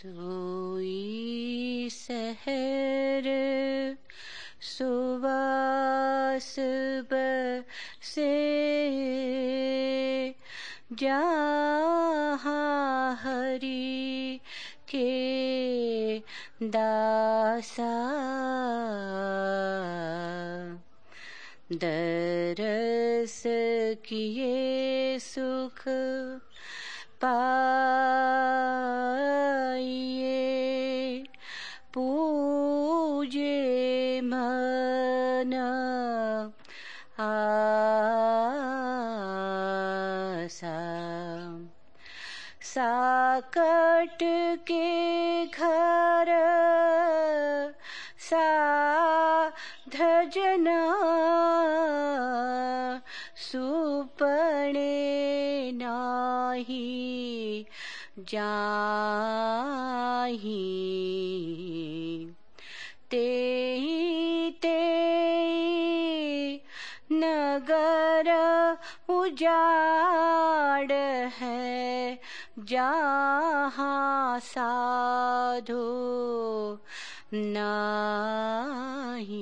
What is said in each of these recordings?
सोई सहर सुवास से जहाँ हरि के दासा दरस किए सुख पाइए जाही। ते ते नगर उजाड़ है जहाँ साधु नाही।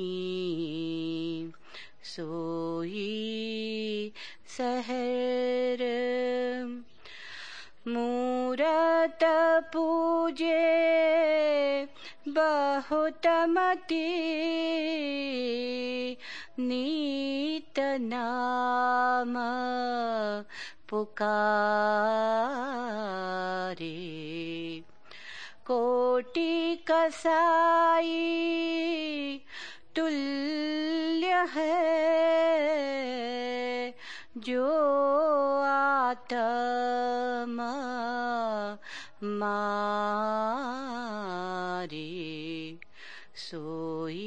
सोई सहर पूजे बहुत मती नीत नाम पुकारे। कोटि कसाई तुल्य है जो आत्मा मारे सोई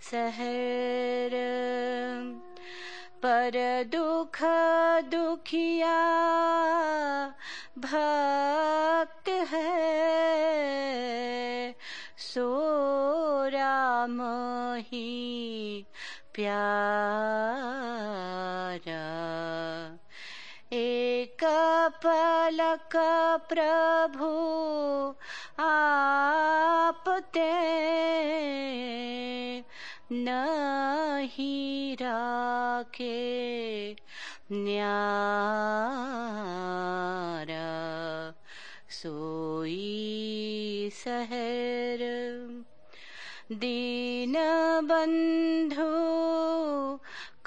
सहर पर दुख दुखिया भक्त है। सो राम ही प्यारा पलक प्रभु आप ते नहीं राखे न्यारा। सोई सहर दीन बंधु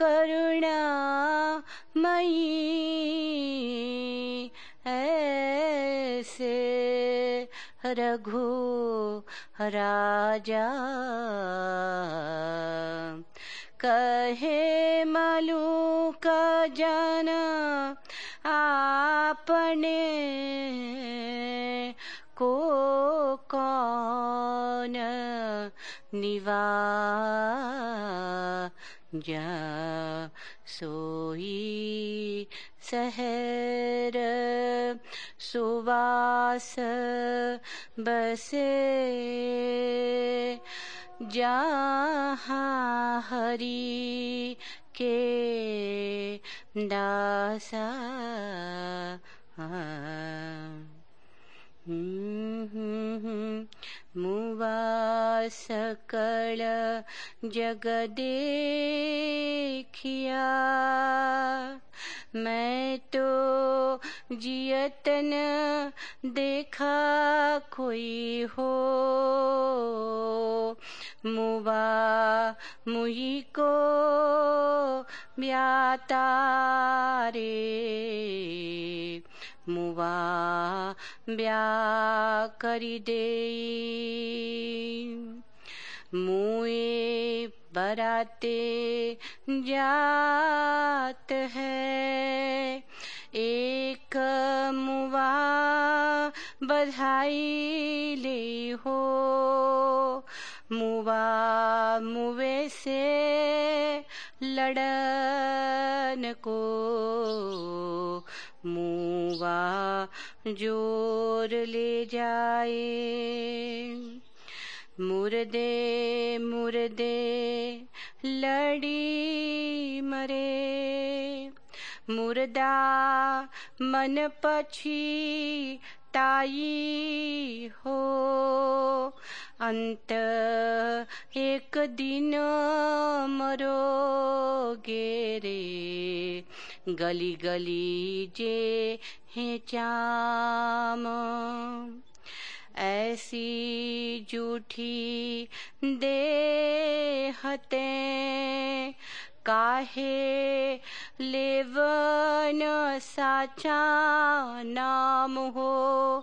करुणा मई ऐसे रघु राजा। कहे मलूक जन आपने को कौन निवा जा सोई सहर सुवास बसे जहाँ हरि के दासा। मुवा सकल जग देखिया मैं तो जियतन देखा कोई हो। मुवा मुही को ब्याता रे। मुवा ब्या करी दे मुए बराते जात है। एक मुआ बधाई ले हो। मुआ मुवे से लड़न को। मुआ ज़ोर ले जाए। मुर्दे मुर्दे, लड़ी मरे। मुर्दा मन पछी ताई हो। अंत एक दिन मरोगे रे गली गली जे हैं चाम। ऐसी जूठी दे हते काहे लेवन साचा नाम हो?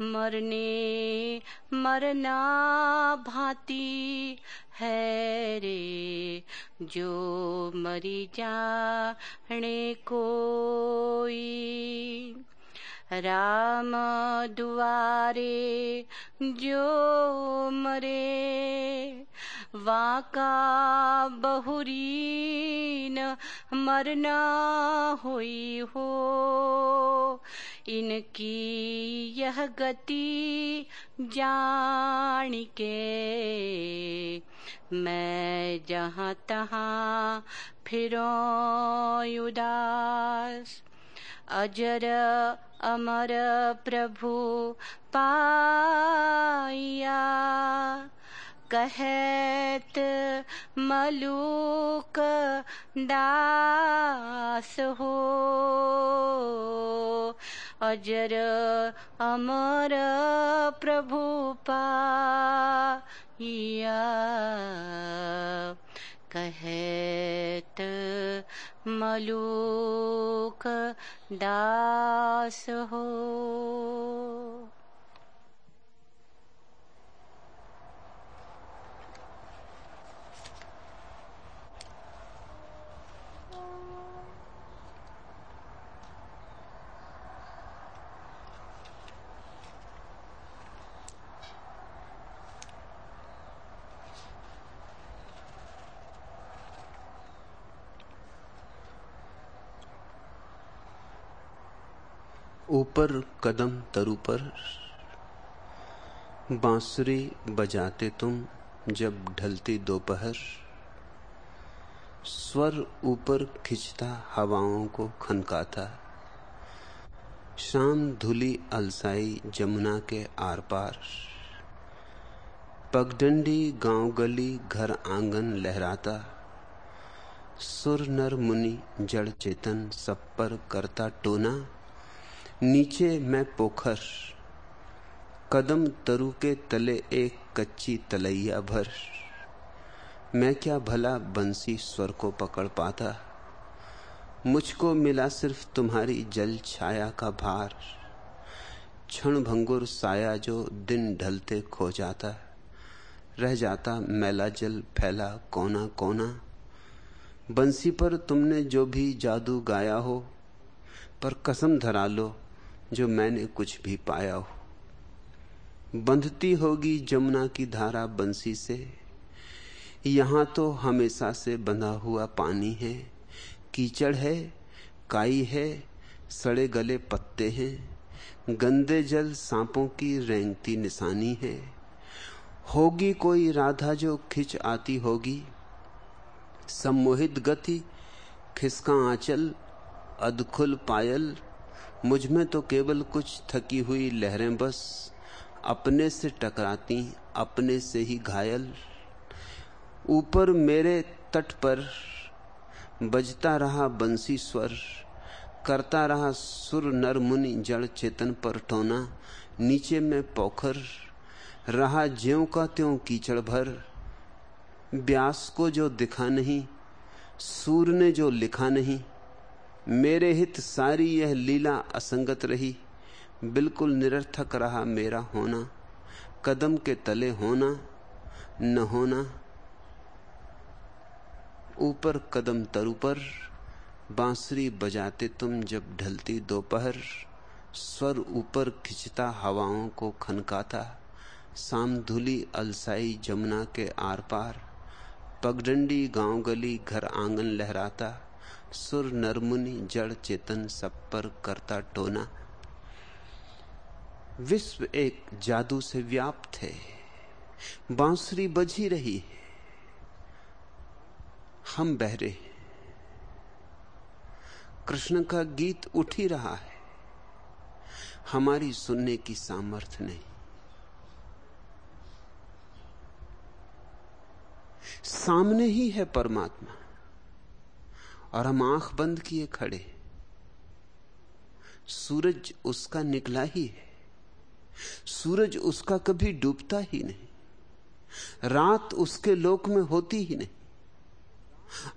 मरने मरना भांति है रे, जो मरी जाने कोई। राम दुआरे जो मरे, वाका बहुरीन मरना हुई हो। इनकी यह गति जान के मैं जहाँ तहाँ फिरो उदास अजर अमर प्रभु पाया कहत मलूक दास हो। अजर अमर प्रभु पाया कहत मलूक दास। हो ऊपर कदम तरु पर बांसुरी बजाते तुम जब ढलती दोपहर। स्वर ऊपर खिंचता हवाओं को खनकाता। शाम धुली अलसाई जमुना के आर पार पगडंडी गाँव गली घर आँगन लहराता। सुर नर मुनि जड़ चेतन सब पर करता टोना। नीचे मैं पोखर, कदम तरु के तले एक कच्ची तलैया भर। मैं क्या भला बंसी स्वर को पकड़ पाता? मुझको मिला सिर्फ़ तुम्हारी जल छाया का भार। क्षण भंगुर साया जो दिन ढलते खो जाता। रह जाता मैला जल फैला कोना कोना बंसी पर तुमने जो भी जादू गाया हो, पर कसम धरा लो। जो मैंने कुछ भी पाया हो। बंधती होगी जमुना की धारा बंसी से। यहाँ तो हमेशा से बंधा हुआ पानी है। कीचड़ है, काई है, सड़े गले पत्ते हैं। गंदे जल सांपों की रेंगती निशानी है। होगी कोई राधा जो खिंच आती होगी। सम्मोहित गति, खिसका आंचल, अधखुल पायल मुझमें तो केवल कुछ थकी हुई लहरें बस, अपने से टकराती, अपने से ही घायल। ऊपर मेरे तट पर बजता रहा बंसी स्वर, करता रहा सुर नर मुनि जड़ चेतन पर टोना। नीचे में पोखर, रहा ज्यों का त्यों कीचड़ भर। ब्यास को जो दिखा नहीं, सूर ने जो लिखा नहीं मेरे हित सारी यह लीला असंगत रही। बिल्कुल निरर्थक रहा मेरा होना। कदम के तले होना, न होना। ऊपर कदम तरु पर बांसुरी बजाते तुम जब ढलती दोपहर। स्वर ऊपर खिंचता हवाओं को खनकाता। शाम धुली अलसाई जमुना के आर पार। पगडंडी गाँव गली घर आँगन लहराता। सुर नरमुनि जड़ चेतन सब पर करता टोना। विश्व एक जादू से व्याप्त है। बांसुरी बजी रही है। हम बहरे कृष्ण का गीत उठ ही रहा है। हमारी सुनने की सामर्थ्य नहीं। सामने ही है परमात्मा। और हम आँख बंद किए खड़े सूरज उसका निकला ही है। सूरज उसका कभी डूबता ही नहीं। रात उसके लोक में होती ही नहीं।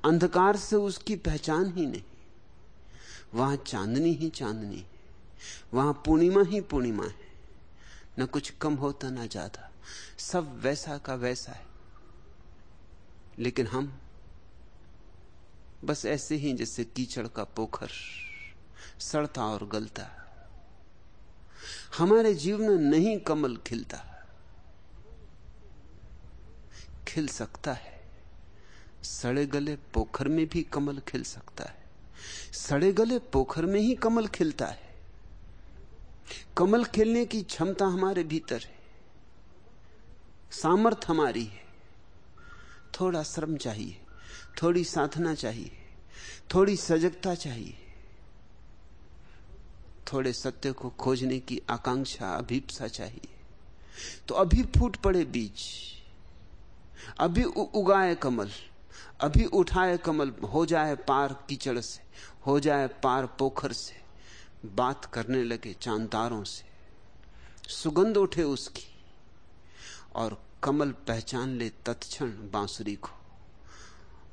अंधकार से उसकी पहचान ही नहीं। वहाँ चांदनी ही चांदनी है। वहाँ पूर्णिमा ही पूर्णिमा है। न कुछ कम होता ना ज़्यादा। सब वैसा का वैसा है। लेकिन हम बस ऐसे ही जैसे कीचड़ का पोखर, सड़ता और गलता। हमारे जीवन में नहीं कमल खिलता। खिल सकता है। सड़े गले पोखर में भी कमल खिल सकता है। सड़े गले पोखर में ही कमल खिलता है। कमल खिलने की क्षमता हमारे भीतर है। सामर्थ हमारी है। थोड़ा श्रम चाहिए। थोड़ी साधना चाहिए, थोड़ी सजगता चाहिए, थोड़े सत्य को खोजने की आकांक्षा, अभीपसा चाहिए। तो अभी फूट पड़े बीज, अभी उगाए कमल, अभी उठाए कमल, हो जाए पार कीचड़ से, हो जाए पार पोखर से, बात करने लगे चांदारों से, सुगंध उठे उसकी, और कमल पहचान ले तत्क्षण बांसुरी को।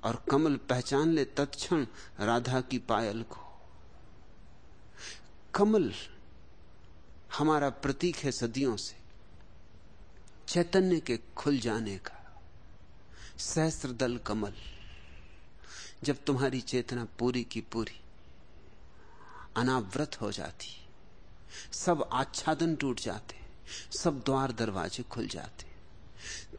और कमल पहचान ले तत्क्षण राधा की पायल को। कमल हमारा प्रतीक है सदियों से, चैतन्य के खुल जाने का। सहस्त्र दल कमल, जब तुम्हारी चेतना पूरी की पूरी अनावृत हो जाती, सब आच्छादन टूट जाते, सब द्वार दरवाजे खुल जाते,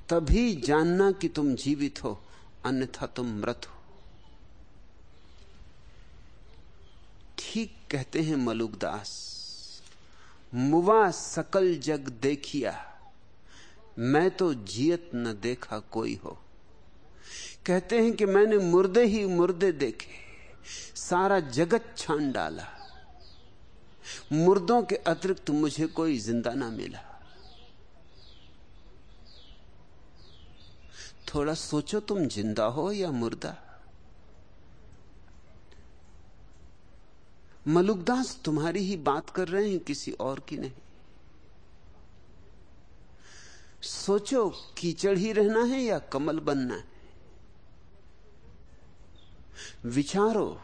तभी जानना कि तुम जीवित हो। अन्यथा तुम मृत हो। ठीक कहते हैं मलुकदास मुवा सकल जग देखिया, मैं तो जियत न देखा कोई हो। कहते हैं कि मैंने मुर्दे ही मुर्दे देखे, सारा जगत छान डाला। मुर्दों के अतिरिक्त मुझे कोई ज़िंदा ना मिला। थोड़ा सोचो तुम ज़िंदा हो या मुर्दा। मलुकदास तुम्हारी ही बात कर रहे हैं, किसी और की नहीं। सोचो, कीचड़ ही रहना है या कमल बनना है। विचारो,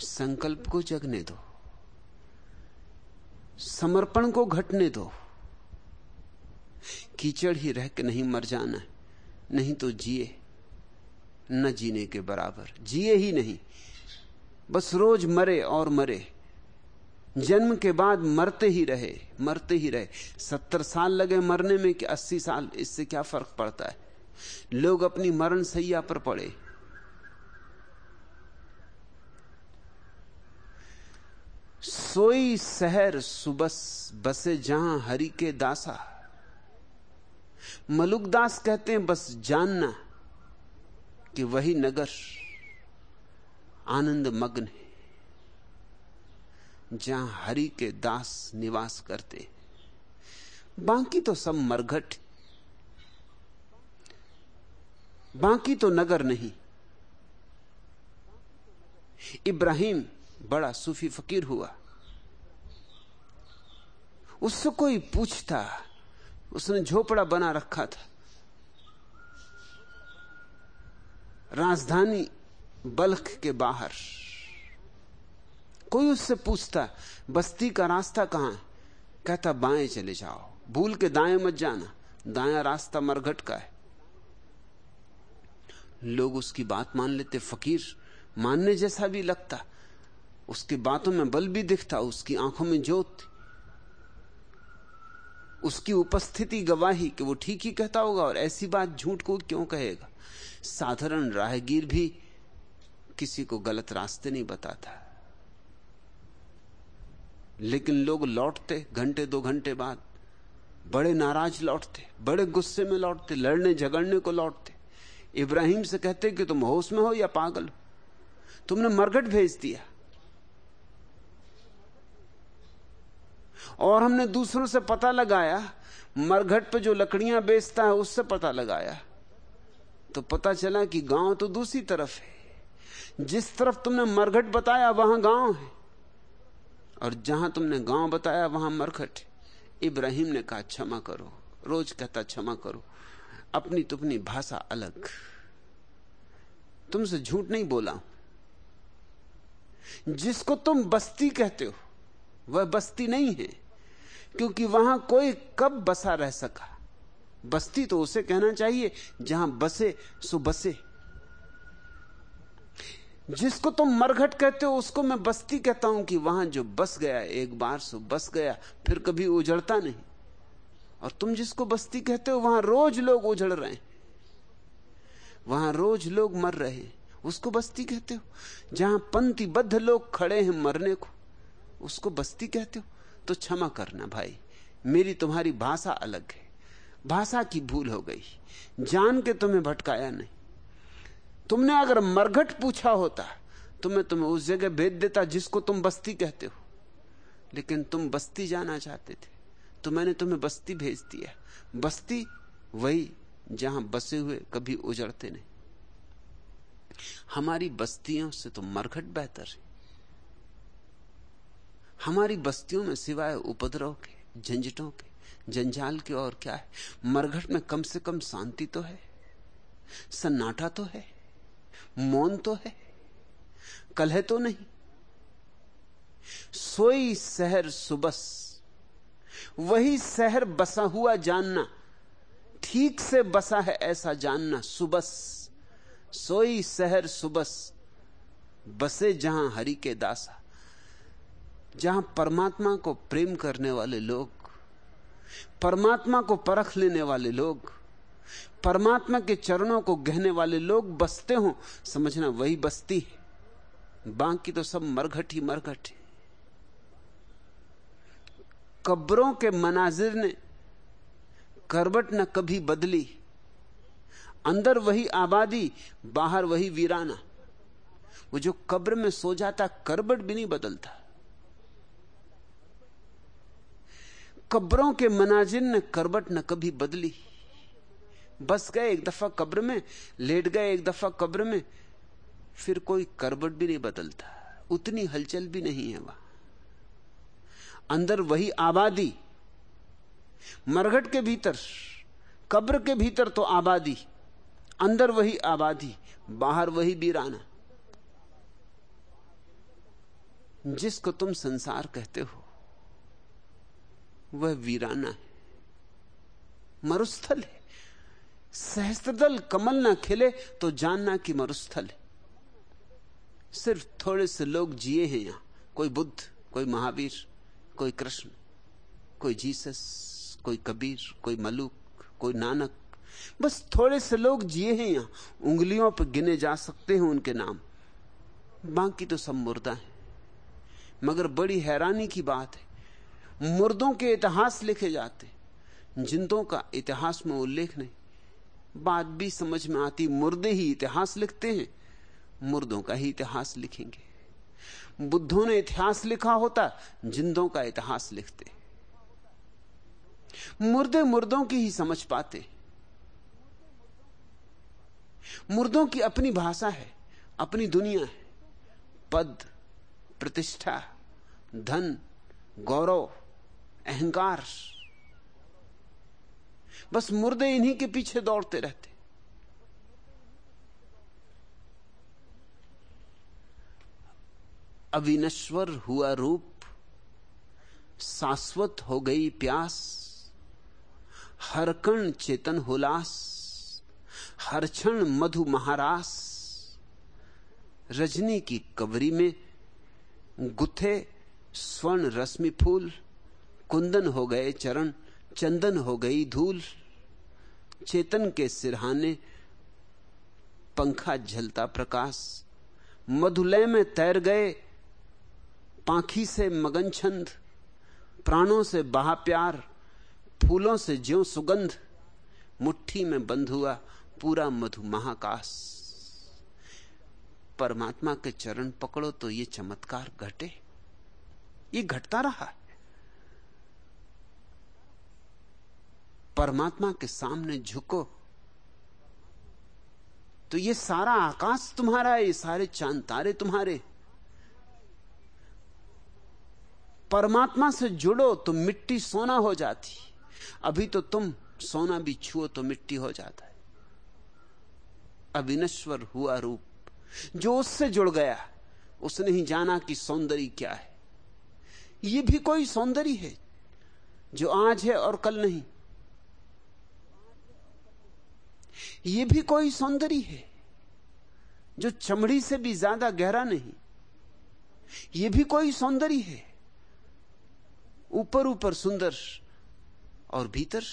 संकल्प को जगने दो। समर्पण को घटने दो। कीचड़ ही रह के नहीं मर जाना है। नहीं तो जिए, न जीने के बराबर। जिए ही नहीं, बस रोज मरे और मरे। जन्म के बाद मरते ही रहे, मरते ही रहे। सत्तर साल लगे मरने में कि अस्सी साल, इससे क्या फ़र्क पड़ता है? लोग अपनी मरण सैया पर पड़े। सोई शहर सुबस बसे जहाँ हरि के दासा। मलुकदास कहते हैं, बस जानना कि वही नगर आनंद मग्न है, जहाँ हरि के दास निवास करते बाकी तो सब मरघट बाकी तो नगर नहीं। इब्राहिम बड़ा सूफी फकीर हुआ। उससे कोई पूछता उसने झोपड़ा बना रखा था। राजधानी बल्ख के बाहर। कोई उससे पूछता, बस्ती का रास्ता कहाँ है? कहता, बाएँ चले जाओ। भूल के दाएँ मत जाना। दाया रास्ता मरघट का है। लोग उसकी बात मान लेते। फकीर मानने जैसा भी लगता। उसकी बातों में बल भी दिखता। उसकी आँखों में जोत उसकी उपस्थिति गवाही कि वो ठीक ही कहता होगा और ऐसी बात झूठ को क्यों कहेगा? साधारण राहगीर भी किसी को गलत रास्ते नहीं बताता। लेकिन लोग लौटते, घंटे, दो घंटे बाद बड़े नाराज़ लौटते, बड़े गुस्से में लौटते, लड़ने, झगड़ने को लौटते। इब्राहिम से कहते कि तुम होश में हो या पागल हो? तुमने मरगट भेज दिया। और हमने दूसरों से पता लगाया, मरघट पे जो लकड़ियाँ बेचता है उससे पता लगाया। तो पता चला कि गाँव तो दूसरी तरफ़ है। जिस तरफ़ तुमने मरघट बताया, वहाँ गाँव है। और जहाँ तुमने गाँव बताया, वहाँ मरघट इब्राहिम ने कहा, क्षमा करो। रोज कहता, क्षमा करो। अपनी तुपनी भाषा अलग। तुमसे झूठ नहीं बोला। जिसको तुम बस्ती कहते हो वह बस्ती नहीं है, क्योंकि वहाँ कोई कब बसा रह सका। बस्ती तो उसे कहना चाहिए, जहाँ बसे, सो बसे। जिसको तुम तो मरघट कहते हो, उसको मैं बस्ती कहता हूँ कि वहाँ जो बस गया, एक बार सो बस गया, फिर कभी उजड़ता नहीं। और तुम जिसको बस्ती कहते हो, वहाँ रोज लोग उजड़ रहे हैं। वहाँ रोज लोग मर रहे हैं। उसको बस्ती कहते हो? जहाँ पंक्तिबद्ध लोग खड़े हैं मरने को। उसको बस्ती कहते हो? तो क्षमा करना भाई। मेरी तुम्हारी भाषा अलग है। भाषा की भूल हो गई। जान के तुम्हें भटकाया नहीं। तुमने अगर मरघट पूछा होता तो मैं तुम्हें उस जगह भेज देता जिसको तुम बस्ती कहते हो। लेकिन तुम बस्ती जाना चाहते थे तो मैंने तुम्हें बस्ती भेज दिया। बस्ती वही जहाँ बसे हुए कभी उजड़ते नहीं। हमारी बस्तियों से तो मरघट बेहतर है। हमारी बस्तियों में सिवाय उपद्रव के, झंझटों के, जंजाल के और क्या है? मरघट में कम से कम शांति तो है, सन्नाटा तो है, मौन तो है, कलह तो नहीं। सोई शहर सुबस, वही शहर बसा हुआ जानना, ठीक से बसा है ऐसा जानना सुबस। सोई शहर सुबस, बसे जहाँ हरि के दासा जहाँ परमात्मा को प्रेम करने वाले लोग, परमात्मा को परख लेने वाले लोग, परमात्मा के चरणों को गहने वाले लोग बसते हो, समझना वही बस्ती है। बाकी तो सब मरघट ही मरघट है। कब्रों के मनाजिर ने करबट न कभी बदली। अंदर वही आबादी, बाहर वही वीराना। वो जो कब्र में सो जाता करबट भी नहीं बदलता। कब्रों के मनाजिर ने करबट न कभी बदली। बस गए एक दफ़ा कब्र में, लेट गए एक दफ़ा कब्र में, फिर कोई करबट भी नहीं बदलता। उतनी हलचल भी नहीं है वहाँ। अंदर वही आबादी। मरघट के भीतर, कब्र के भीतर तो आबादी। अंदर वही आबादी, बाहर वही बीराना जिसको तुम संसार कहते हो। वह वीराना है। मरुस्थल है। सहस्त्रदल कमल ना खिले तो जानना कि मरुस्थल है। सिर्फ़ थोड़े से लोग जिए हैं यहाँ। कोई बुद्ध, कोई महावीर, कोई कृष्ण, कोई जीसस, कोई कबीर, कोई मलुक, कोई नानक। बस थोड़े से लोग जिए हैं यहाँ। उंगलियों पर गिने जा सकते हैं उनके नाम। बाकी तो सब मुर्दा है। मगर बड़ी हैरानी की बात है मुर्दों के इतिहास लिखे जाते, जिंदों का इतिहास में उल्लेख नहीं। बात भी समझ में आती, मुर्दे ही इतिहास लिखते हैं, मुर्दों का ही इतिहास लिखेंगे। बुद्धों ने इतिहास लिखा होता, जिंदों का इतिहास लिखते। मुर्दे मुर्दों की ही समझ पाते। मुर्दों की अपनी भाषा है, अपनी दुनिया है। पद, प्रतिष्ठा, धन, गौरव अहंकार। बस मुर्दे इन्हीं के पीछे दौड़ते रहते। अविनश्वर हुआ रूप, शाश्वत हो गई प्यास, हर कण चेतन हुलास, हर क्षण मधु महारास। रजनी की कवरी में गुथे स्वर्ण रश्मि फूल कुंदन हो गए चरण, चंदन हो गई धूल। चेतन के सिरहाने पंखा झलता प्रकाश। मधुलय में तैर गए पाखी से मगन छंद। प्राणों से बहा प्यार, फूलों से ज्यो सुगंध। मुट्ठी में बंध हुआ पूरा मधु महाकाश। परमात्मा के चरण पकड़ो तो ये चमत्कार घटे। ये घटता रहा। है परमात्मा के सामने झुको। तो ये सारा आकाश तुम्हारा है, ये सारे चाँद तारे तुम्हारे। परमात्मा से जुड़ो तो मिट्टी सोना हो जाती। अभी तो तुम सोना भी छुओ तो मिट्टी हो जाता है। अविनश्वर हुआ रूप, जो उससे जुड़ गया, उसने ही जाना कि सौंदर्य क्या है। यह भी कोई सौंदर्य है, जो आज है और कल नहीं। यह भी कोई सौंदर्य है, जो चमड़ी से भी ज़्यादा गहरा नहीं। ये भी कोई सौंदर्य है, ऊपर ऊपर सुंदर और भीतर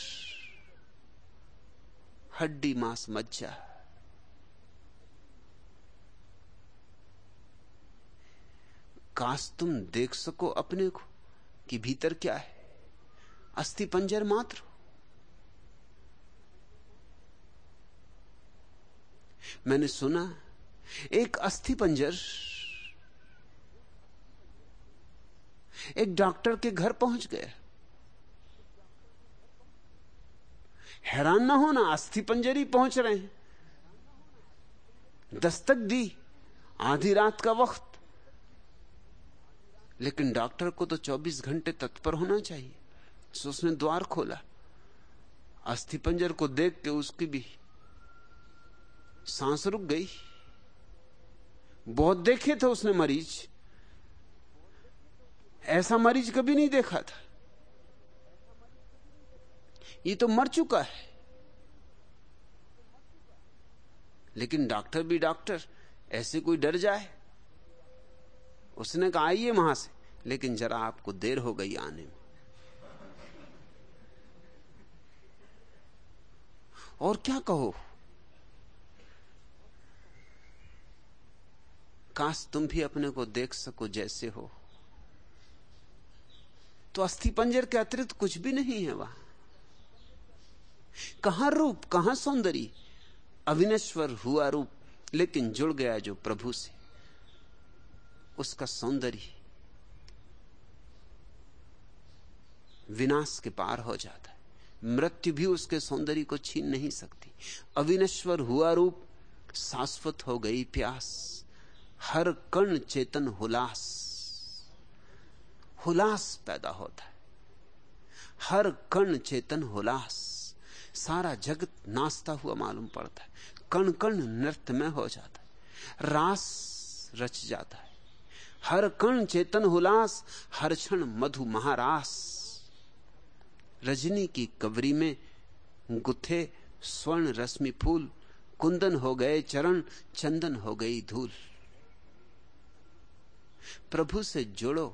हड्डी मांस मज्जा। काश तुम देख सको अपने को कि भीतर क्या है। अस्थि पंजर मात्र। मैंने सुना, एक अस्थि पंजर एक डॉक्टर के घर पहुँच गया। हैरान ना होना, अस्थि पंजर ही पहुँच रहे हैं। दस्तक दी, आधी रात का वक्त। लेकिन डॉक्टर को तो 24 घंटे तत्पर होना चाहिए। सो उसने द्वार खोला। अस्थि पंजर को देख के उसकी भी सांस रुक गई। बहुत देखे थे उसने मरीज़। ऐसा मरीज़ कभी नहीं देखा था। ये तो मर चुका है। लेकिन डॉक्टर भी डॉक्टर, ऐसे कोई डर जाए? उसने कहा, आइए वहाँ से। लेकिन जरा आपको देर हो गई आने में। और क्या कहो? काश तुम भी अपने को देख सको जैसे हो। तो अस्थि पंजर के अतिरिक्त कुछ भी नहीं है वहाँ। कहाँ रूप, कहाँ सौंदर्य? अविनेश्वर हुआ रूप, लेकिन जुड़ गया जो प्रभु से। उसका सौंदर्य विनाश के पार हो जाता है। मृत्यु भी उसके सौंदर्य को छीन नहीं सकती। अविनश्वर हुआ रूप, शाश्वत हो गई प्यास। हर कर्ण चेतन हुलास हुलास पैदा होता है। हर कर्ण चेतन हुलास, सारा जगत नाचता हुआ मालूम पड़ता है। कण कण नृत्य में हो जाता है, रास रच जाता है। हर कण चेतन हुलास, हर क्षण मधु महारास। रजनी की कवरी में गुथे स्वर्ण रश्मि फूल, कुंदन हो गए चरण, चंदन हो गई धूल। प्रभु से जुड़ो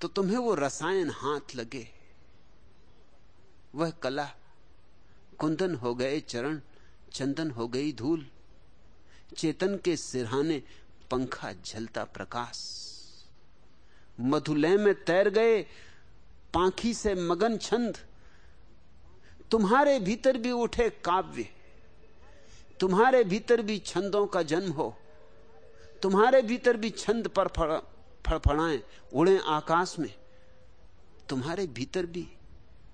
तो तुम्हें वो रसायन हाथ लगे। वह कला, कुंदन हो गए चरण, चंदन हो गई धूल, चेतन के सिरहाने पंखा झलता प्रकाश। मधुलय में तैर गए, पाखी से मगन छंद, तुम्हारे भीतर भी उठे काव्य, तुम्हारे भीतर भी छंदों का जन्म हो। तुम्हारे भीतर भी छंद पर फड़फड़ाएँ उड़े आकाश में। तुम्हारे भीतर भी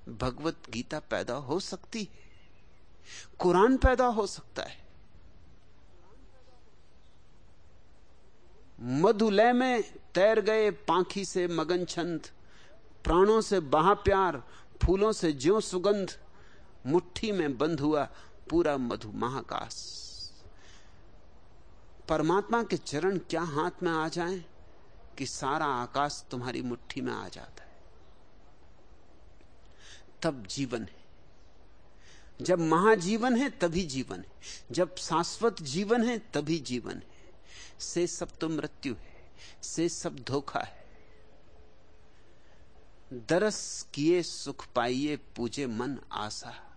भगवत गीता पैदा हो सकती है। कुरान पैदा हो सकता है। मधुलय में तैर गए पाखी से मगन छंद, प्राणों से बहा प्यार, फूलों से ज्यो सुगंध, मुट्ठी में बंद हुआ पूरा मधु महाकाश। परमात्मा के चरण क्या हाथ में आ जाएँ कि सारा आकाश तुम्हारी मुट्ठी में आ जाता है? तब जीवन है। जब महाजीवन है, तभी जीवन है। जब शाश्वत जीवन है, तभी जीवन है। से सब तो मृत्यु है, से सब धोखा है। दरस किए सुख पाइए, पूजे मन आशा।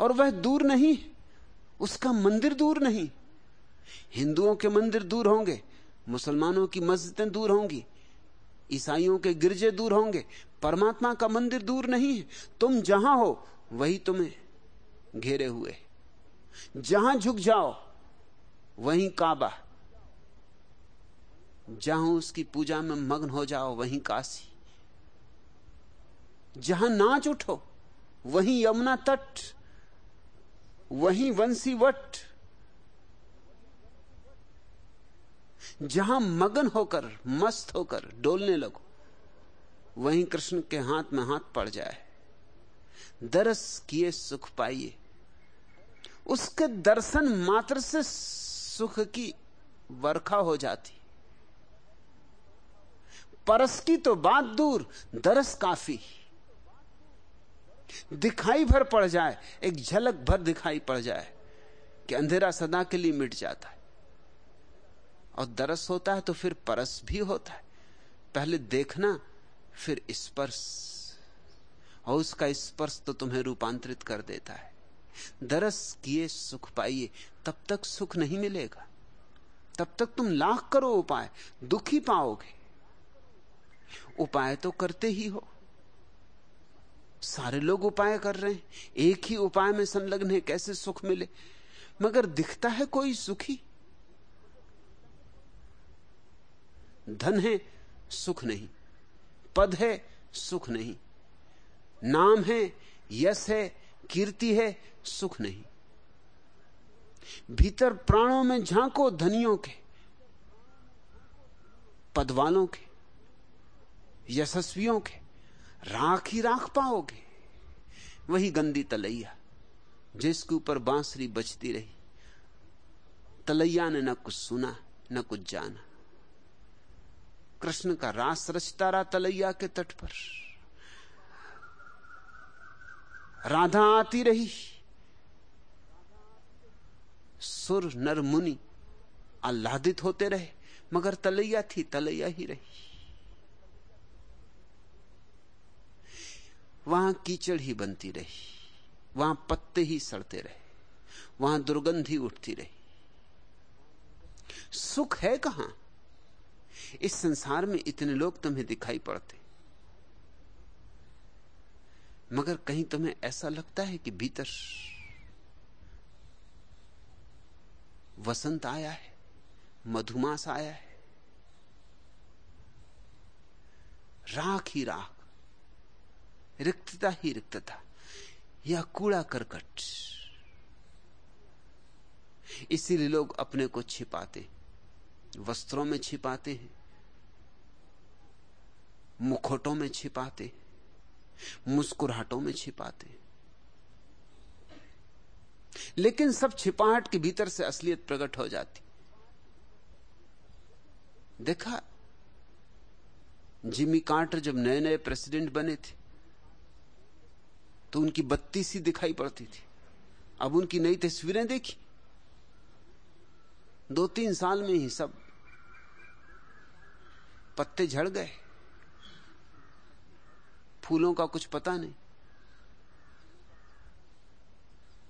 और वह दूर नहीं उसका मंदिर दूर नहीं। हिंदुओं के मंदिर दूर होंगे, मुसलमानों की मस्जिदें दूर होंगी, ईसाइयों के गिरजे दूर होंगे, परमात्मा का मंदिर दूर नहीं है। तुम जहाँ हो, वही तुम्हें घेरे हुए। जहाँ झुक जाओ, वहीं काबा। जहाँ उसकी पूजा में मग्न हो जाओ, वहीं काशी। जहाँ नाच उठो, वहीं यमुना तट। वहीं वंशी वट, जहाँ मगन होकर, मस्त होकर डोलने लगो, वहीं कृष्ण के हाथ में हाथ पड़ जाए। दरस किए सुख पाइए। उसके दर्शन मात्र से सुख की वर्खा हो जाती। परस की तो बात दूर, दरस काफ़ी। दिखाई भर पड़ जाए, एक झलक भर दिखाई पड़ जाए कि अंधेरा सदा के लिए मिट जाता है। और दरस होता है तो फिर परस भी होता है। पहले देखना, फिर स्पर्श। और उसका स्पर्श तो तुम्हें रूपांतरित कर देता है। दरस किए सुख पाइए, तब तक सुख नहीं मिलेगा। तब तक तुम लाख करो उपाय, दुखी पाओगे। उपाय तो करते ही हो। सारे लोग उपाय कर रहे हैं। एक ही उपाय में संलग्न है, कैसे सुख मिले? मगर दिखता है कोई सुखी? धन है, सुख नहीं। पद है, सुख नहीं। नाम है, यश है, कीर्ति है, सुख नहीं। भीतर प्राणों में झांको धनियों के, पद वालों के, यशस्वियों के। राख ही राख पाओगे। वही गंदी तलैया, जिसके ऊपर बांसुरी बचती रही। तलैया ने न कुछ सुना, न कुछ जाना। कृष्ण का रास रचता रहा तलैया के तट पर। राधा आती रही। सुर नर मुनि आह्लादित होते रहे, मगर तलैया थी, तलैया ही रही। वहाँ कीचड़ ही बनती रही, वहाँ पत्ते ही सड़ते रहे, वहाँ दुर्गंध ही उठती रही। सुख है कहाँ? इस संसार में इतने लोग तुम्हें दिखाई पड़ते। मगर कहीं तुम्हें ऐसा लगता है कि भीतर वसंत आया है, मधुमास आया है, राख ही राख। रिक्तता ही रिक्तता। या कूड़ा करकट। इसीलिए लोग अपने को छिपाते वस्त्रों में छिपाते हैं। मुखोटों में छिपाते मुस्कुराहटों में छिपाते लेकिन सब छिपाहट के भीतर से असलियत प्रकट हो जाती। देखा, जिमी कार्टर जब नए नए प्रेसिडेंट बने थे तो उनकी बत्ती सी दिखाई पड़ती थी। अब उनकी नई तस्वीरें देखी। दो तीन साल में ही सब पत्ते झड़ गए। फूलों का कुछ पता नहीं।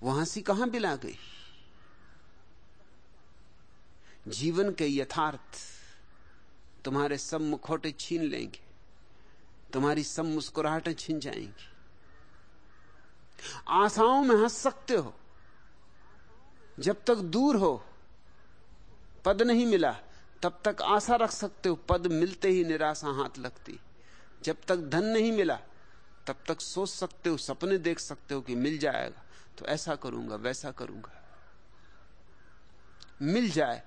वहाँ सी कहाँ बिला गई? जीवन के यथार्थ तुम्हारे सब मुखौटे छीन लेंगे। तुम्हारी सब मुस्कुराहटें छीन जाएँगी। आशाओं में हंस सकते हो। जब तक दूर हो, पद नहीं मिला, तब तक आशा रख सकते हो, पद मिलते ही निराशा हाथ लगती। जब तक धन नहीं मिला, तब तक सोच सकते हो, सपने देख सकते हो कि मिल जाएगा। तो ऐसा करूँगा, वैसा करूँगा। मिल जाए,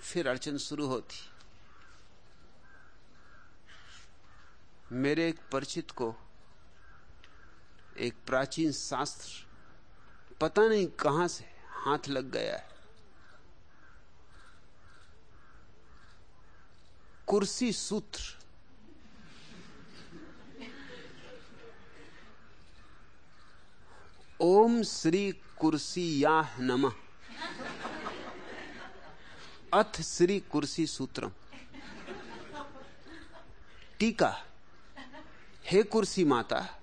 फिर अड़चन शुरू होती। मेरे एक परिचित को एक प्राचीन शास्त्र, पता नहीं कहाँ से हाथ लग गया है। कुर्सी सूत्र। ओम श्री कुर्सी या नमः। अथ श्री कुर्सी सूत्रम। टीका। हे कुर्सी माता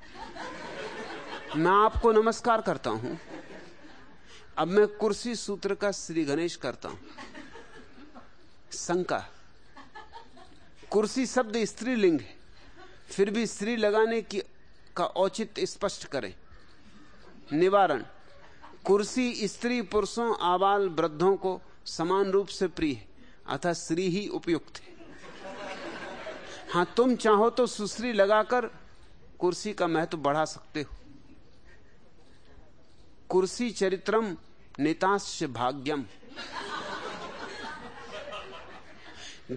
मैं आपको नमस्कार करता हूँ। अब मैं कुर्सी सूत्र का श्री गणेश करता हूँ। शंका। कुर्सी शब्द स्त्रीलिंग है। फिर भी स्त्री लगाने की, का औचित्य स्पष्ट करें। निवारण। कुर्सी स्त्री पुरुषों, आबाल वृद्धों को समान रूप से प्रिय है। अतः स्त्री ही उपयुक्त है। हाँ, तुम चाहो तो सुश्री लगाकर कुर्सी का महत्व बढ़ा सकते हो। कुर्सी चरित्रम नेताश्च भाग्यम।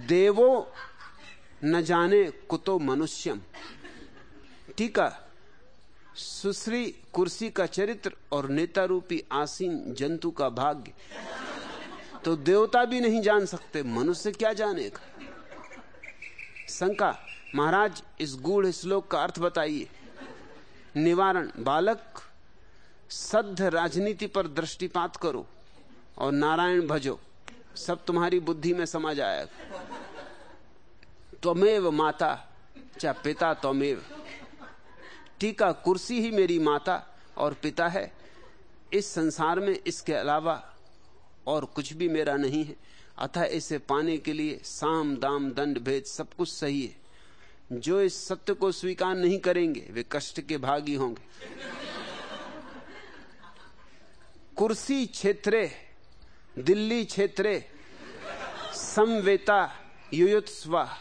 देवो न जाने कुतो मनुष्यम। टीका सुश्री कुर्सी का चरित्र और नेता रूपी आसीन जंतु का भाग्य। तो देवता भी नहीं जान सकते, मनुष्य क्या जानेगा शंका, महाराज, इस गूढ़ श्लोक का अर्थ बताइए। निवारण बालक सद्ध राजनीति पर दृष्टिपात करो और नारायण भजो। सब तुम्हारी बुद्धि में समा जाएगा त्वमेव माता चा पिता त्वमेव। टीका कुर्सी ही मेरी माता और पिता है। इस संसार में इसके अलावा और कुछ भी मेरा नहीं है। अतः इसे पाने के लिए साम, दाम, दंड, भेद सब कुछ सही है। जो इस सत्य को स्वीकार नहीं करेंगे, वे कष्ट के भागी होंगे। कुर्सी क्षेत्रे, दिल्ली क्षेत्रे समवेता युयुत्स्वा,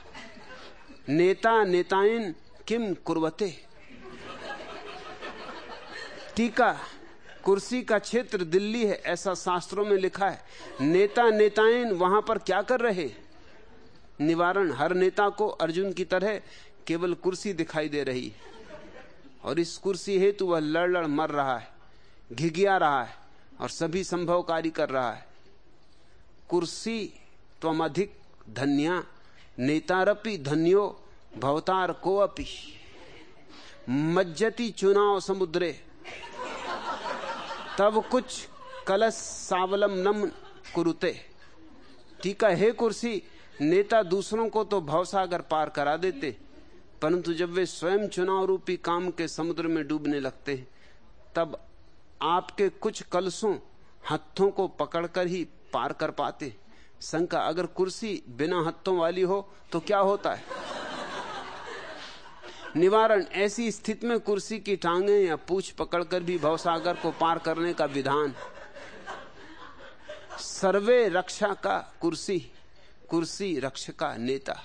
नेता नेतायन किम कुर्वते? टीका, कुर्सी का क्षेत्र दिल्ली है, ऐसा शास्त्रों में लिखा है। नेता नेताएँ वहाँ पर क्या कर रहे? निवारण। हर नेता को अर्जुन की तरह केवल कुर्सी दिखाई दे रही। है और इस कुर्सी हेतु वह लड़ लड़ मर रहा है, घिघिया रहा है। और सभी संभव कार्य कर रहा है। कुर्सी तम अधिक धन्या, नेतारपि धन्यो, भवतार को अपी मज्जती चुनाव समुद्रे। तब कुछ कलश सावलम नम कुरुते। टीका हे कुर्सी, नेता दूसरों को तो भवसागर पार करा देते, परंतु जब वे स्वयं चुनाव रूपी काम के समुद्र में डूबने लगते हैं तब आपके कुछ कलसों हथों को पकड़कर ही पार कर पाते। शंका, अगर कुर्सी बिना हथों वाली हो तो क्या होता है? निवारण, ऐसी स्थिति में कुर्सी की टांगे या पूछ पकड़कर भी भवसागर को पार करने का विधान। सर्वे रक्षा का कुर्सी कुर्सी रक्षा रक्षका नेता।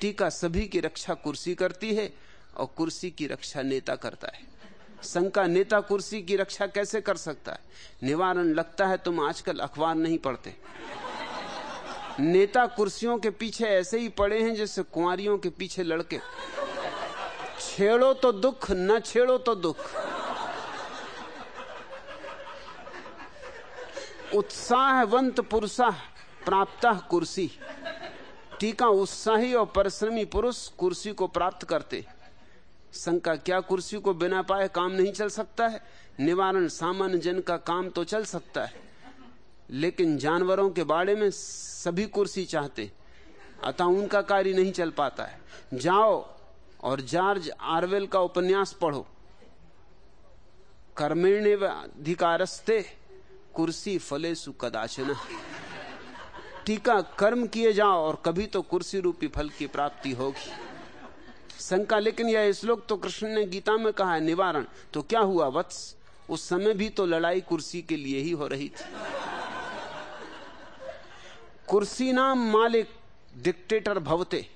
टीका सभी की रक्षा कुर्सी करती है और कुर्सी की रक्षा नेता करता है। शंका नेता कुर्सी की रक्षा कैसे कर सकता है? निवारण लगता है, तुम आजकल अखबार नहीं पढ़ते। नेता कुर्सियों के पीछे ऐसे ही पड़े हैं जैसे कुंवरियों के पीछे लड़के। छेड़ो तो दुख, न छेड़ो तो दुख। उत्साहवंत पुरुषा प्राप्त कुर्सी। टीका उत्साही और परिश्रमी पुरुष कुर्सी को प्राप्त करते। शंका, क्या कुर्सी को बिना पाए काम नहीं चल सकता है? निवारण सामान्य जन का काम तो चल सकता है। लेकिन जानवरों के बारे में सभी कुर्सी चाहते, अतः उनका कार्य नहीं चल पाता है। जाओ और जॉर्ज आरवेल का उपन्यास पढ़ो। कर्मेण अधिकारस्ते, कुर्सी फलेसु कदाचना। टीका कर्म किए जाओ और कभी तो कुर्सी रूपी फल की प्राप्ति होगी। शंका, लेकिन यह श्लोक तो कृष्ण ने गीता में कहा है, निवारण। तो क्या हुआ, वत्स? उस समय भी तो लड़ाई कुर्सी के लिए ही हो रही थी। कुर्सी नाम मालिक, डिक्टेटर भवते।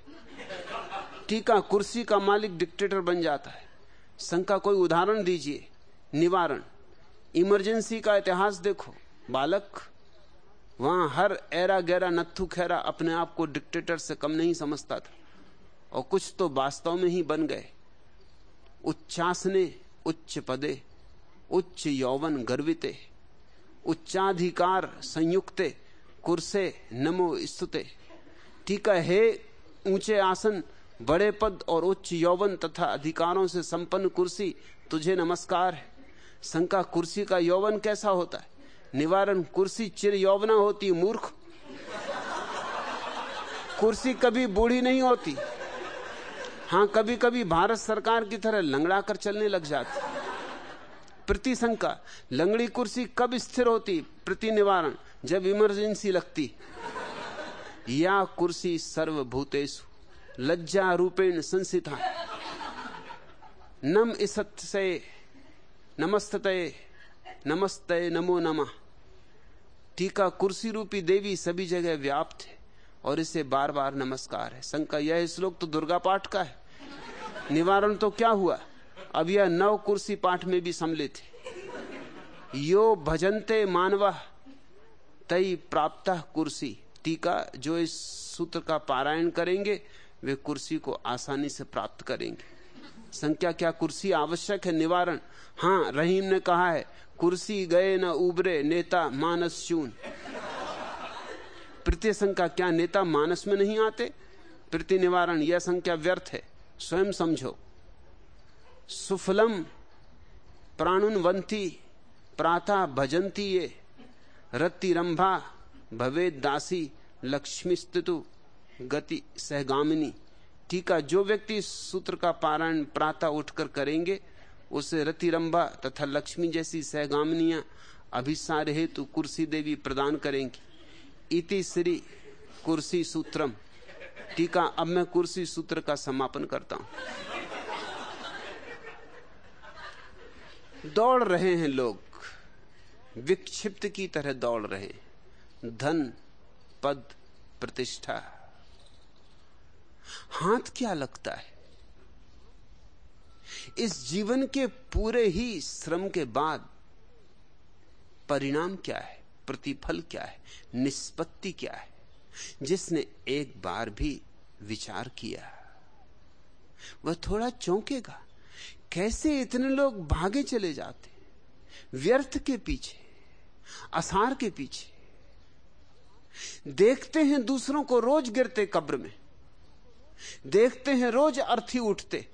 टीका, कुर्सी का मालिक डिक्टेटर बन जाता है। शंका, कोई उदाहरण दीजिए। निवारण। इमरजेंसी का इतिहास देखो। बालक, वहाँ हर एरा गैरा नत्थु खैरा अपने आप को डिक्टेटर से कम नहीं समझता था। और कुछ तो वास्तव में ही बन गए। उच्चासने उच्च पदे, उच्च यौवन गर्विते, उच्चाधिकार संयुक्ते, कुर्से नमो स्तुते। टीका है, ऊँचे आसन, बड़े पद और उच्च यौवन तथा अधिकारों से संपन्न कुर्सी, तुझे नमस्कार है। शंका, कुर्सी का यौवन कैसा होता है? निवारण कुर्सी चिर यौवना होती, मूर्ख। कुर्सी कभी बूढ़ी नहीं होती। हाँ कभी कभी भारत सरकार की तरह लंगड़ा कर चलने लग जाती। प्रति शंका, लंगड़ी कुर्सी कब स्थिर होती? प्रति निवारण, जब इमरजेंसी लगती। या कुर्सी सर्वभूतेशु लज्जा रूपेण संसिता नम इसत से, नमस्तते, नमस्ते नमो नमः। टीका कुर्सी रूपी देवी सभी जगह व्याप्त है। और इसे बार बार नमस्कार है। शंका यह श्लोक तो दुर्गा पाठ का है। निवारण तो क्या हुआ? अब यह नव कुर्सी पाठ में भी सम्मिलित है। यो भजनते मानवा तई प्राप्त कुर्सी। टीका, जो इस सूत्र का पारायण करेंगे, वे कुर्सी को आसानी से प्राप्त करेंगे। संख्या क्या कुर्सी आवश्यक है? निवारण। हाँ रहीम ने कहा है, कुर्सी गए न उबरे नेता मानस शून प्रत्यय संख्या क्या नेता मानस में नहीं आते? प्रति निवारण यह संख्या व्यर्थ है। स्वयं समझो। सुफलम प्राणुनवंती, प्राता भजंती ये, रतिरंभा भवे दासी, लक्ष्मी स्तु गति सहगामिनी। टीका जो व्यक्ति सूत्र का पारायण प्रातः उठकर करेंगे, उसे रतिरंभा तथा लक्ष्मी जैसी सहगामिनियाँ अभिसार हेतु कुर्सी देवी प्रदान करेंगी। इति श्री कुर्सी सूत्रम। टीका अब मैं कुर्सी सूत्र का समापन करता हूँ। दौड़ रहे हैं लोग, विक्षिप्त की तरह दौड़ रहे हैं। धन, पद, प्रतिष्ठा। हाथ क्या लगता है? इस जीवन के पूरे ही श्रम के बाद परिणाम क्या है? प्रतिफल क्या है? निष्पत्ति क्या है? जिसने एक बार भी विचार किया, वह थोड़ा चौंकेगा। कैसे इतने लोग भागे चले जाते? व्यर्थ के पीछे, असार के पीछे। देखते हैं दूसरों को रोज गिरते कब्र में। देखते हैं रोज अर्थी उठते।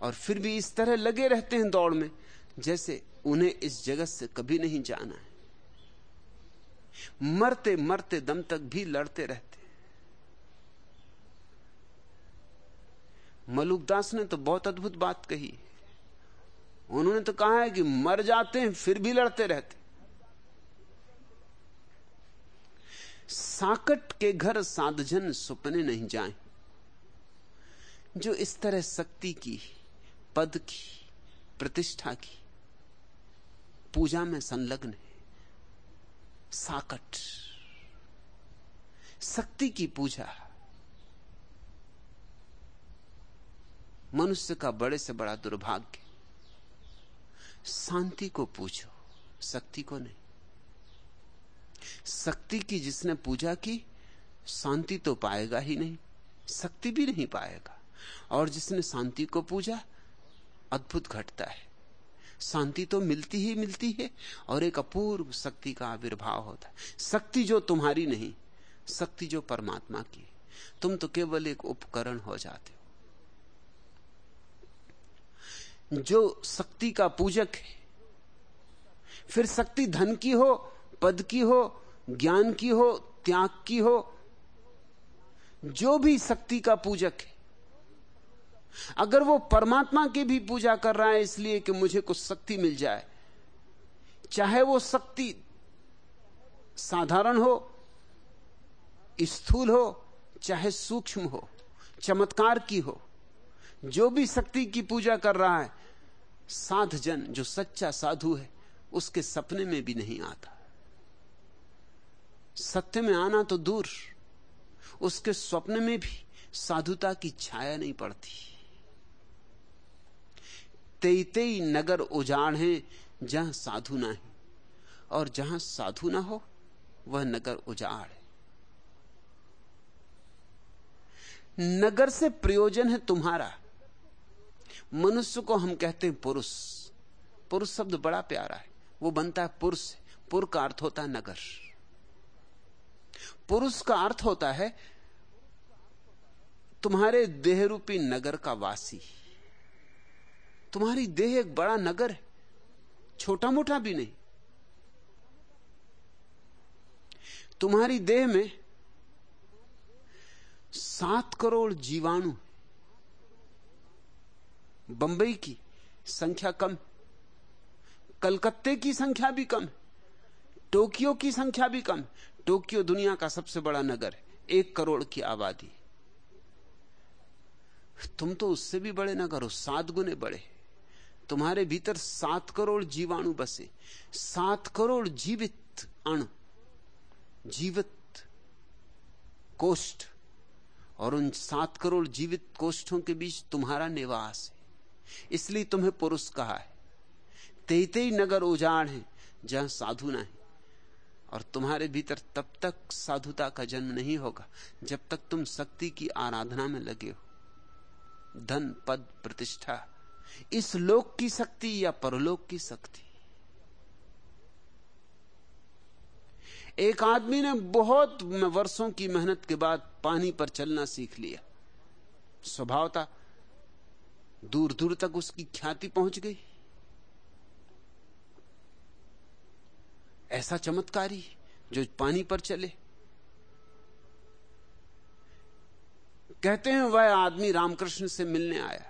और फिर भी इस तरह लगे रहते हैं दौड़ में, जैसे उन्हें इस जगत से कभी नहीं जाना है। मरते मरते दम तक भी लड़ते रहते मलुकदास ने तो बहुत अद्भुत बात कही। उन्होंने तो कहा है कि मर जाते हैं, फिर भी लड़ते रहते साकट के घर साधजन सुपने नहीं जाए, जो इस तरह शक्ति की, पद की, प्रतिष्ठा की, पूजा में संलग्न है। साकट, शक्ति की पूजा। मनुष्य का बड़े से बड़ा दुर्भाग्य, शांति को पूछो, शक्ति को नहीं। शक्ति की जिसने पूजा की, शांति तो पाएगा ही नहीं, शक्ति भी नहीं पाएगा। और जिसने शांति को पूजा, अद्भुत घटता है। शांति तो मिलती ही मिलती है और एक अपूर्व शक्ति का आविर्भाव होता है। शक्ति जो तुम्हारी नहीं, शक्ति जो परमात्मा की तुम तो केवल एक उपकरण हो जाते हो। जो शक्ति का पूजक है, फिर शक्ति धन की हो, पद की हो, ज्ञान की हो, त्याग की हो, जो भी शक्ति का पूजक है अगर वो परमात्मा की भी पूजा कर रहा है इसलिए कि मुझे कुछ शक्ति मिल जाए, चाहे वो शक्ति साधारण हो, स्थूल हो, चाहे सूक्ष्म हो, चमत्कार की हो, जो भी शक्ति की पूजा कर रहा है, साध जन जो सच्चा साधु है, उसके सपने में भी नहीं आता। सत्य में आना तो दूर, उसके स्वप्न में भी साधुता की छाया नहीं पड़ती। तेई तेई नगर उजाड़ है, जहाँ साधु ना है। और जहाँ साधु ना हो, वह नगर उजाड़ है। नगर से प्रयोजन है तुम्हारा। मनुष्य को हम कहते हैं पुरुष। पुरुष शब्द बड़ा प्यारा है। वो बनता है पुरुष। पुर का अर्थ होता है नगर। पुरुष का अर्थ होता है, तुम्हारे देहरूपी नगर का वासी। तुम्हारी देह एक बड़ा नगर है छोटा मोटा भी नहीं। तुम्हारी देह में सात करोड़ जीवाणु बंबई की संख्या कम कलकत्ते की संख्या भी कम टोक्यो की संख्या भी कम टोक्यो दुनिया का सबसे बड़ा नगर है, एक करोड़ की आबादी। तुम तो उससे भी बड़े नगर हो, सात गुने बड़े। तुम्हारे भीतर सात करोड़ जीवाणु बसे, सात करोड़ जीवित अणु, जीवित कोष्ठ, और उन सात करोड़ जीवित कोष्ठों के बीच तुम्हारा निवास है। इसलिए तुम्हें पुरुष कहा है। तेई नगर उजाड़ है, जहाँ साधु नहीं और तुम्हारे भीतर तब तक साधुता का जन्म नहीं होगा, जब तक तुम शक्ति की आराधना में लगे हो। धन पद प्रतिष्ठा इस लोक की शक्ति या परलोक की शक्ति? एक आदमी ने बहुत वर्षों की मेहनत के बाद पानी पर चलना सीख लिया। स्वभाव था, दूर दूर तक उसकी ख्याति पहुँच गई। ऐसा चमत्कारी जो पानी पर चले। कहते हैं वह आदमी रामकृष्ण से मिलने आया।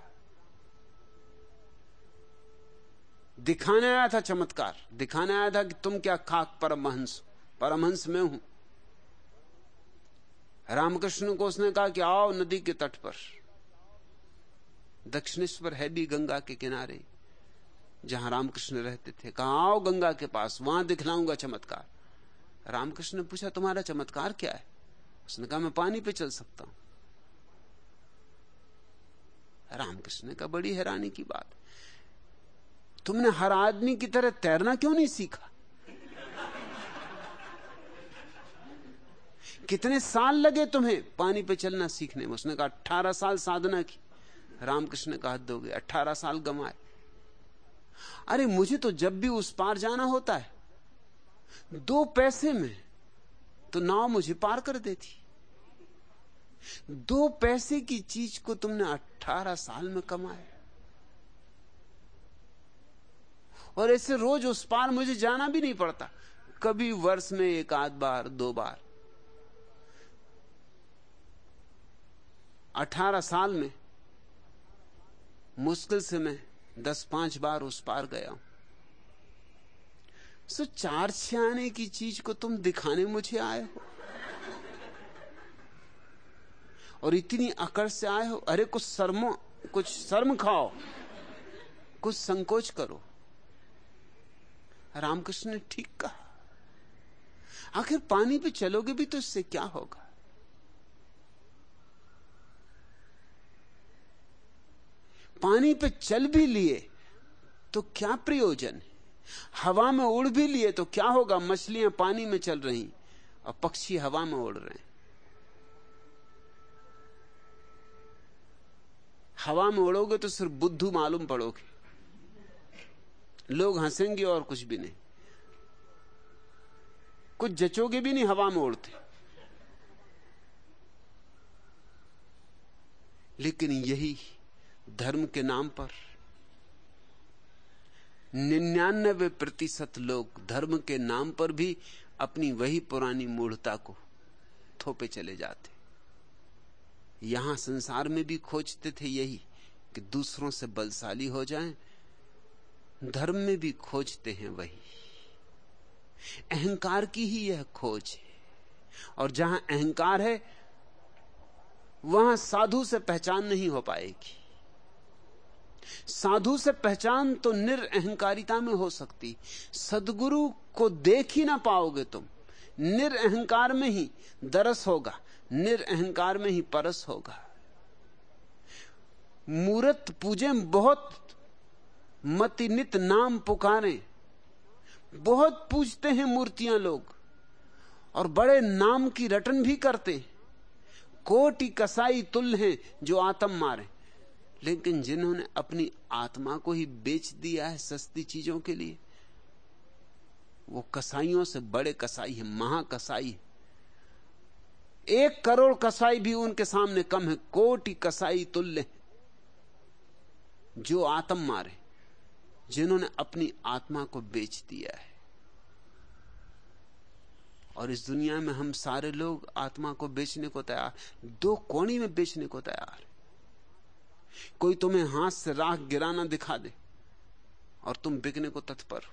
दिखाने आया था चमत्कार। दिखाने आया था कि तुम क्या खाक परमहंस परमहंस में हूँ। रामकृष्ण को उसने कहा कि आओ नदी के तट पर। दक्षिणेश्वर है भी गंगा के किनारे, जहाँ रामकृष्ण रहते थे। कहा, आओ गंगा के पास, वहाँ दिखलाऊँगा चमत्कार। रामकृष्ण ने पूछा, तुम्हारा चमत्कार क्या है? उसने कहा, मैं पानी पे चल सकता हूँ। रामकृष्ण ने कहा, बड़ी हैरानी की बात। तुमने हर आदमी की तरह तैरना क्यों नहीं सीखा? कितने साल लगे तुम्हें पानी पे चलना सीखने में? उसने कहा अट्ठारह साल साधना की। रामकृष्ण का हद हो अट्ठारह साल गमाए अरे, मुझे तो जब भी उस पार जाना होता है, दो पैसे में तो नाव मुझे पार कर देती। दो पैसे की चीज़ को तुमने अट्ठारह साल में कमाया। और ऐसे रोज उस पार मुझे जाना भी नहीं पड़ता। कभी वर्ष में एक आध बार, दो बार। अठारह साल में, मुश्किल से मैं दस पाँच बार उस पार गया हूँ। सो चार छियाने की चीज़ को तुम दिखाने मुझे आए हो। और इतनी अकड़ से आए हो, अरे कुछ शर्मो, कुछ शर्म खाओ, कुछ संकोच करो। रामकृष्ण ने ठीक कहा। आखिर पानी पे चलोगे भी तो इससे क्या होगा? पानी पे चल भी लिए तो क्या प्रयोजन? हवा में उड़ भी लिए तो क्या होगा? मछलियाँ पानी में चल रही और पक्षी हवा में उड़ रहे हैं। हवा में उड़ोगे तो सिर्फ़ बुद्धू मालूम पड़ोगे। लोग हंसेंगे और कुछ भी नहीं। कुछ जचोगे भी नहीं, हवा में उड़ते। लेकिन यही धर्म के नाम पर निन्यानबे प्रतिशत लोग धर्म के नाम पर भी अपनी वही पुरानी मूढ़ता को थोपे चले जाते। यहाँ संसार में भी खोजते थे यही कि दूसरों से बलशाली हो जाएँ धर्म में भी खोजते हैं वही। अहंकार की ही यह खोज है। और जहाँ अहंकार है, वहाँ साधु से पहचान नहीं हो पाएगी। साधु से पहचान तो निरअहकारिता में हो सकती। सदगुरु को देख ही ना पाओगे तुम। निरअहकार में ही दरस होगा, निरअहकार में ही परस होगा। मूरत पूजे बहुत मति नित नाम पुकारें। बहुत पूजते हैं मूर्तियाँ लोग, और बड़े नाम की रटन भी करते कोटि कसाई तुल हैं जो आत्म मारे। लेकिन जिन्होंने अपनी आत्मा को ही बेच दिया है सस्ती चीज़ों के लिए, वो कसाईयों से बड़े कसाई है, महाकसाई है। एक करोड़ कसाई भी उनके सामने कम है, कोटि कसाई तुल्य जो आत्म मारे। जिन्होंने अपनी आत्मा को बेच दिया है। और इस दुनिया में हम सारे लोग आत्मा को बेचने को तैयार। दो कोणी में बेचने को तैयार। कोई तुम्हें हाथ से राख गिराना दिखा दे, और तुम बिकने को तत्पर हो,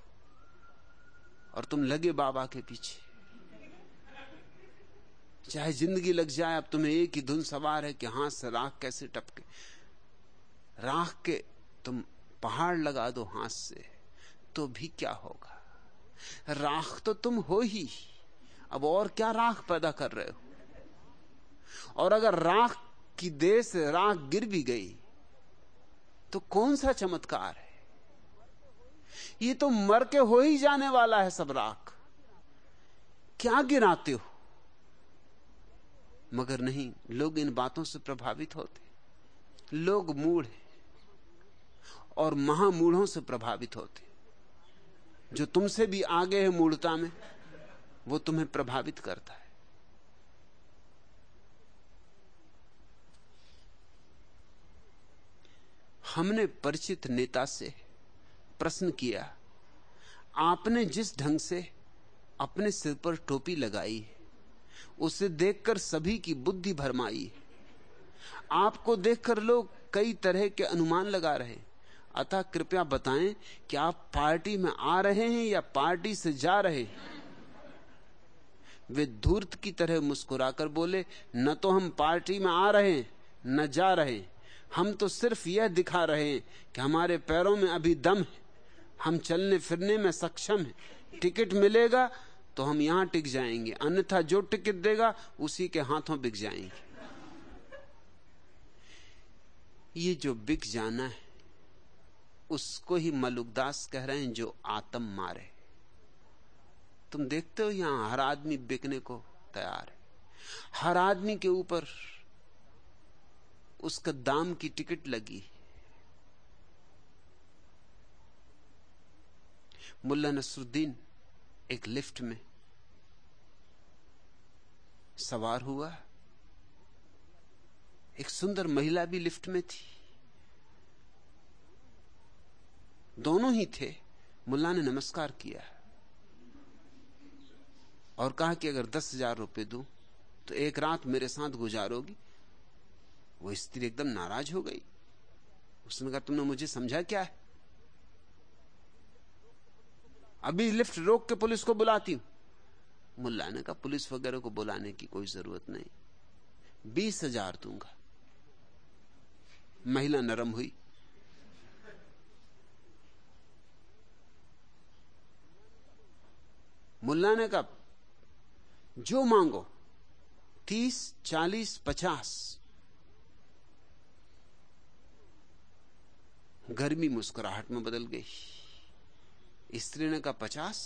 और तुम लगे बाबा के पीछे। चाहे ज़िंदगी लग जाए, अब तुम्हें एक ही धुन सवार है कि हाथ से राख कैसे टपके। राख के तुम पहाड़ लगा दो हाथ से तो भी क्या होगा? राख तो तुम हो ही। अब और क्या राख पैदा कर रहे हो? और अगर राख कि देश राख गिर भी गई तो कौन सा चमत्कार है? ये तो मर के हो ही जाने वाला है सब राख। क्या गिराते हो? मगर नहीं, लोग इन बातों से प्रभावित होते। लोग मूढ़ हैं। और महामूढ़ों से प्रभावित होते जो तुमसे भी आगे है मूढ़ता में, वो तुम्हें प्रभावित करता है। हमने परिचित नेता से प्रश्न किया, आपने जिस ढंग से अपने सिर पर टोपी लगाई है, उसे देखकर सभी की बुद्धि भरमाई है। आपको देखकर लोग कई तरह के अनुमान लगा रहे अतः कृपया बताएँ कि आप पार्टी में आ रहे हैं या पार्टी से जा रहे हैं? वे धूर्त की तरह मुस्कुराकर बोले, न तो हम पार्टी में आ रहे हैं, न जा रहे हम तो सिर्फ़ यह दिखा रहे हैं कि हमारे पैरों में अभी दम है। हम चलने फिरने में सक्षम है। टिकट मिलेगा तो हम यहाँ टिक जाएँगे। अन्यथा जो टिकट देगा, उसी के हाथों बिक जाएँगे। ये जो बिक जाना है उसको ही मलुकदास कह रहे हैं जो आत्म मारे। तुम देखते हो यहाँ हर आदमी बिकने को तैयार है। हर आदमी के ऊपर उसका दाम की टिकट लगी मुल्ला नसरुद्दीन एक लिफ्ट में सवार हुआ। एक सुंदर महिला भी लिफ्ट में थी। दोनों ही थे, मुल्ला ने नमस्कार किया और कहा कि अगर दस हज़ार रुपये दू तो एक रात मेरे साथ गुजारोगी। वो स्त्री एकदम नाराज़ हो गई। उसने कहा, तुमने मुझे समझा क्या है? अभी लिफ्ट रोक के पुलिस को बुलाती हूँ। मुल्ला ने कहा, पुलिस वगैरह को बुलाने की कोई ज़रूरत नहीं। बीस हज़ार दूँगा। महिला नरम हुई। मुल्ला ने कहा, जो मांगो, तीस, चालीस, पचास। गर्मी मुस्कुराहट में बदल गई। स्त्री ने कहा, पचास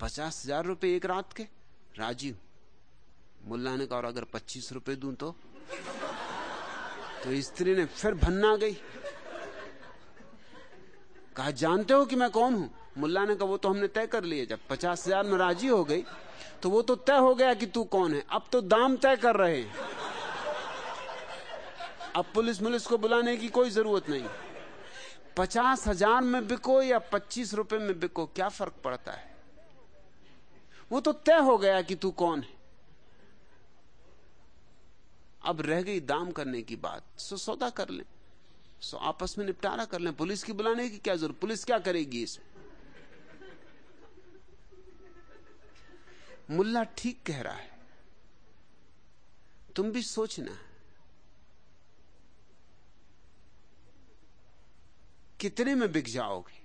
पचास हज़ार रुपये एक रात के, राज़ी हूँ। मुल्ला ने कहा, और अगर पच्चीस रुपए दूँ तो? तो स्त्री ने फिर भन्ना गई। कहा, जानते हो कि मैं कौन हूँ? मुल्ला ने कहा, वो तो हमने तय कर लिया, जब पचास हज़ार में राज़ी हो गई तो वो तो तय हो गया कि तू कौन है। अब तो दाम तय कर रहे हैं। अब पुलिस मुलिस को बुलाने की कोई ज़रूरत नहीं। पचास हज़ार में बिको या पच्चीस रुपए में बिको, क्या फ़र्क पड़ता है? वो तो तय हो गया कि तू कौन है। अब रह गई दाम करने की बात, सो सौदा कर ले, सो आपस में निपटारा कर लें। पुलिस की बुलाने की क्या ज़रूरत? पुलिस क्या करेगी इसमें? मुल्ला ठीक कह रहा है। तुम भी सोचना कितने में बिक जाओगे,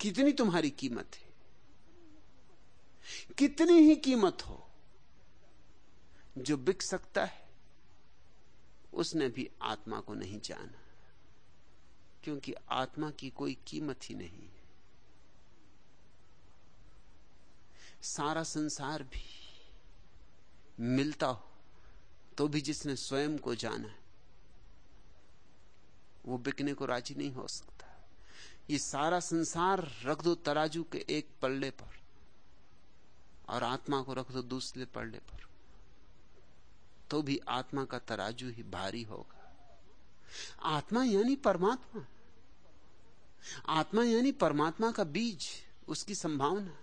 कितनी तुम्हारी कीमत है, कितनी ही कीमत हो, जो बिक सकता है, उसने भी आत्मा को नहीं जाना, क्योंकि आत्मा की कोई कीमत ही नहीं है। सारा संसार भी मिलता हो तो भी जिसने स्वयं को जाना है, वो बिकने को राज़ी नहीं हो सकता। ये सारा संसार रख दो तराजू के एक पल्ले पर, और आत्मा को रख दो दूसरे पल्ले पर तो भी आत्मा का तराजू ही भारी होगा। आत्मा यानी परमात्मा। आत्मा यानी परमात्मा का बीज, उसकी संभावना।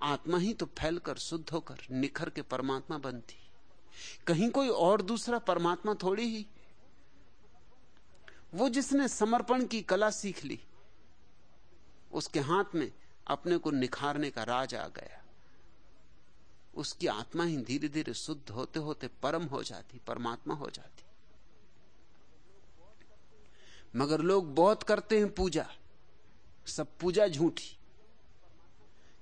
आत्मा ही तो फैलकर, शुद्ध होकर, निखर के परमात्मा बनती। कहीं कोई और दूसरा परमात्मा थोड़ी ही। वो जिसने समर्पण की कला सीख ली, उसके हाथ में अपने को निखारने का राज आ गया। उसकी आत्मा ही धीरे धीरे शुद्ध होते होते परम हो जाती, परमात्मा हो जाती। मगर लोग बहुत करते हैं पूजा। सब पूजा झूठी।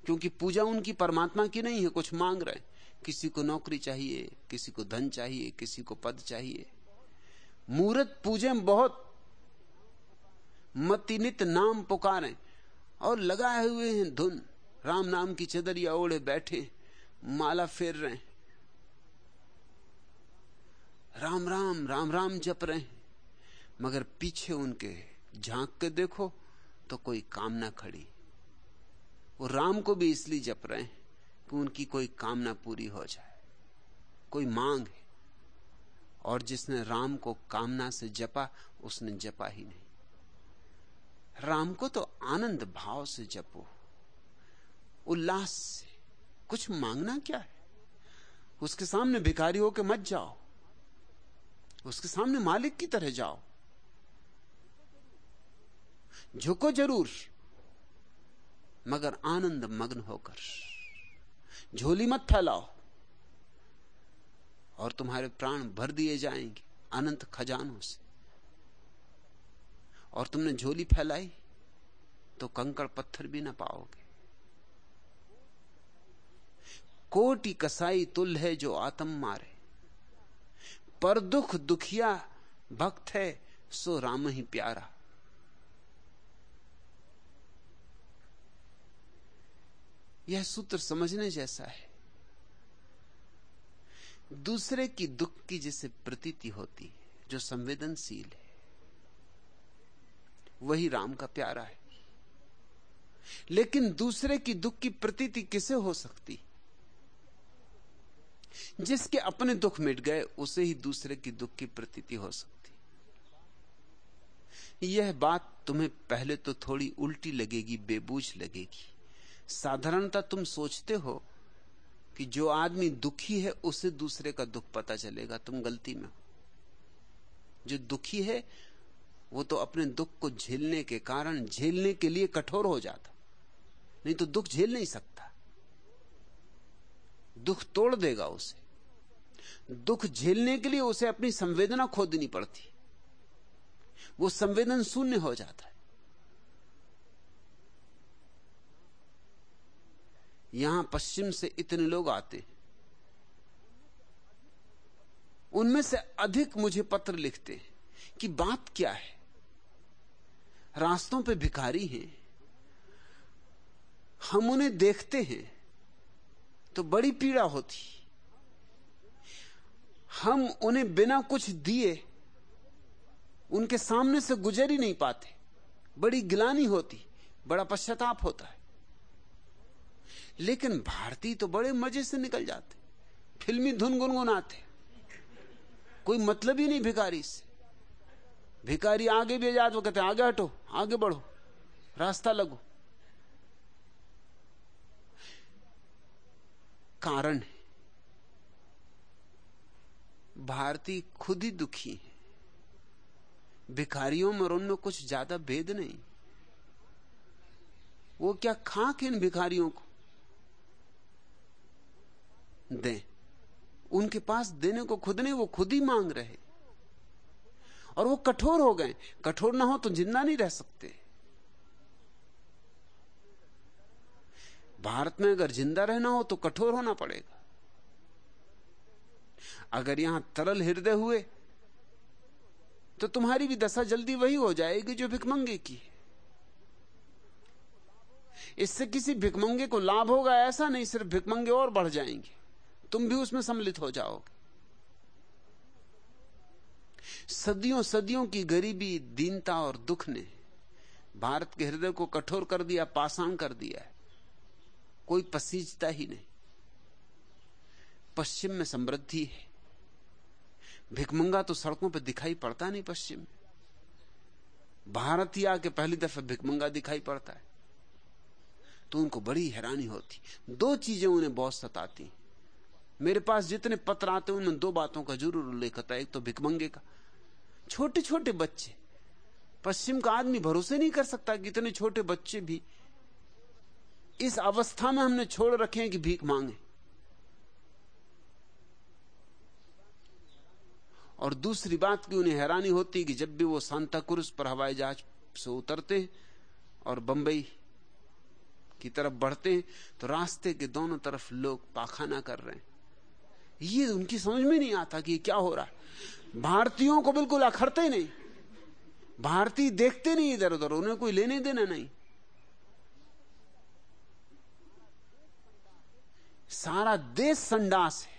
क्योंकि पूजा उनकी परमात्मा की नहीं है, कुछ मांग रहे किसी को नौकरी चाहिए, किसी को धन चाहिए, किसी को पद चाहिए। मूर्त पूजे बहुत मतिनित नाम पुकारे और लगाए हुए हैं धुन। राम नाम की चदरिया ओढ़े बैठे, माला फेर रहे राम राम राम राम जप रहे हैं। मगर पीछे उनके झाँक के देखो तो कोई कामना खड़ी। वो राम को भी इसलिए जप रहे हैं कि उनकी कोई कामना पूरी हो जाए। कोई मांग है। और जिसने राम को कामना से जपा, उसने जपा ही नहीं। राम को तो आनंद भाव से जपो। उल्लास से। कुछ मांगना क्या है? उसके सामने भिखारी होकर मत जाओ। उसके सामने मालिक की तरह जाओ। झुको ज़रूर। मगर आनंद मग्न होकर। झोली मत फैलाओ। और तुम्हारे प्राण भर दिए जाएँगे अनंत खजानों से। और तुमने झोली फैलाई तो कंकड़ पत्थर भी ना पाओगे। कोटि कसाई तुल है जो आत्म मारे। पर दुख दुखिया भक्त है, सो राम ही प्यारा। यह सूत्र समझने जैसा है। दूसरे की दुख की जिसे प्रतीति होती है जो संवेदनशील है, वही राम का प्यारा है। लेकिन दूसरे की दुख की प्रतीति किसे हो सकती? जिसके अपने दुख मिट गए, उसे ही दूसरे की दुख की प्रतीति हो सकती। यह बात तुम्हें पहले तो थोड़ी उल्टी लगेगी, बेबूझ लगेगी। साधारणता तुम सोचते हो कि जो आदमी दुखी है, उसे दूसरे का दुख पता चलेगा, तुम गलती में जो दुखी है, वो तो अपने दुख को झेलने के कारण, झेलने के लिए कठोर हो जाता। नहीं तो दुख झेल नहीं सकता। दुख तोड़ देगा उसे। दुख झेलने के लिए उसे अपनी संवेदना खो देनी पड़ती। वो संवेदन शून्य हो जाता है। यहाँ पश्चिम से इतने लोग आते उनमें से अधिक मुझे पत्र लिखते कि बात क्या है। रास्तों पे भिखारी हैं। हम उन्हें देखते हैं तो बड़ी पीड़ा होती। हम उन्हें बिना कुछ दिए उनके सामने से गुजर ही नहीं पाते। बड़ी गिलानी होती, बड़ा पश्चाताप होता है। लेकिन भारतीय तो बड़े मज़े से निकल जाते। फिल्मी धुन गुनगुनाते। कोई मतलब ही नहीं भिकारी से। भिकारी आगे भी जाते वो कहते आगे हटो, आगे बढ़ो, रास्ता लगो। कारण है। भारतीय खुद ही दुखी है। भिखारियों में और उनमें कुछ ज़्यादा भेद नहीं। वो क्या खाक इन भिखारियों को? दें। उनके पास देने को खुद नहीं, वो खुद ही मांग रहे। और वो कठोर हो गए। कठोर ना हो तो ज़िंदा नहीं रह सकते। भारत में अगर ज़िंदा रहना हो तो कठोर होना पड़ेगा। अगर यहाँ तरल हृदय हुए तो तुम्हारी भी दशा जल्दी वही हो जाएगी जो भिकमंगे की इससे किसी भिकमंगे को लाभ होगा ऐसा नहीं, सिर्फ़ भिकमंगे और बढ़ जाएँगे। तुम भी उसमें सम्मिलित हो जाओगे सदियों सदियों की गरीबी, दीनता और दुख ने भारत के हृदय को कठोर कर दिया, पाषाण कर दिया है। कोई पसीजता ही नहीं। पश्चिम में समृद्धि है। भिकमंगा तो सड़कों पर दिखाई पड़ता नहीं पश्चिम में। भारत ही आके पहली दफे भिकमंगा दिखाई पड़ता है। तो उनको बड़ी हैरानी होती। दो चीज़ें उन्हें बहुत सताती। मेरे पास जितने पत्र आते हैं, उनमें दो बातों का ज़रूर उल्लेख होता है। एक तो भिकमंगे का। छोटे छोटे बच्चे। पश्चिम का आदमी भरोसे नहीं कर सकता कि इतने छोटे बच्चे भी इस अवस्था में हमने छोड़ रखे हैं कि भीख मांगे। और दूसरी बात की उन्हें हैरानी होती है कि जब भी वो सांता क्रूज पर हवाई जहाज़ से उतरते और बंबई की तरफ़ बढ़ते हैं तो रास्ते के दोनों तरफ़ लोग पाखाना कर रहे हैं। ये उनकी समझ में नहीं आता कि क्या हो रहा है। भारतीयों को बिल्कुल अखरते नहीं। भारतीय देखते नहीं इधर उधर, उन्हें कोई लेने देना नहीं। सारा देश संडास है।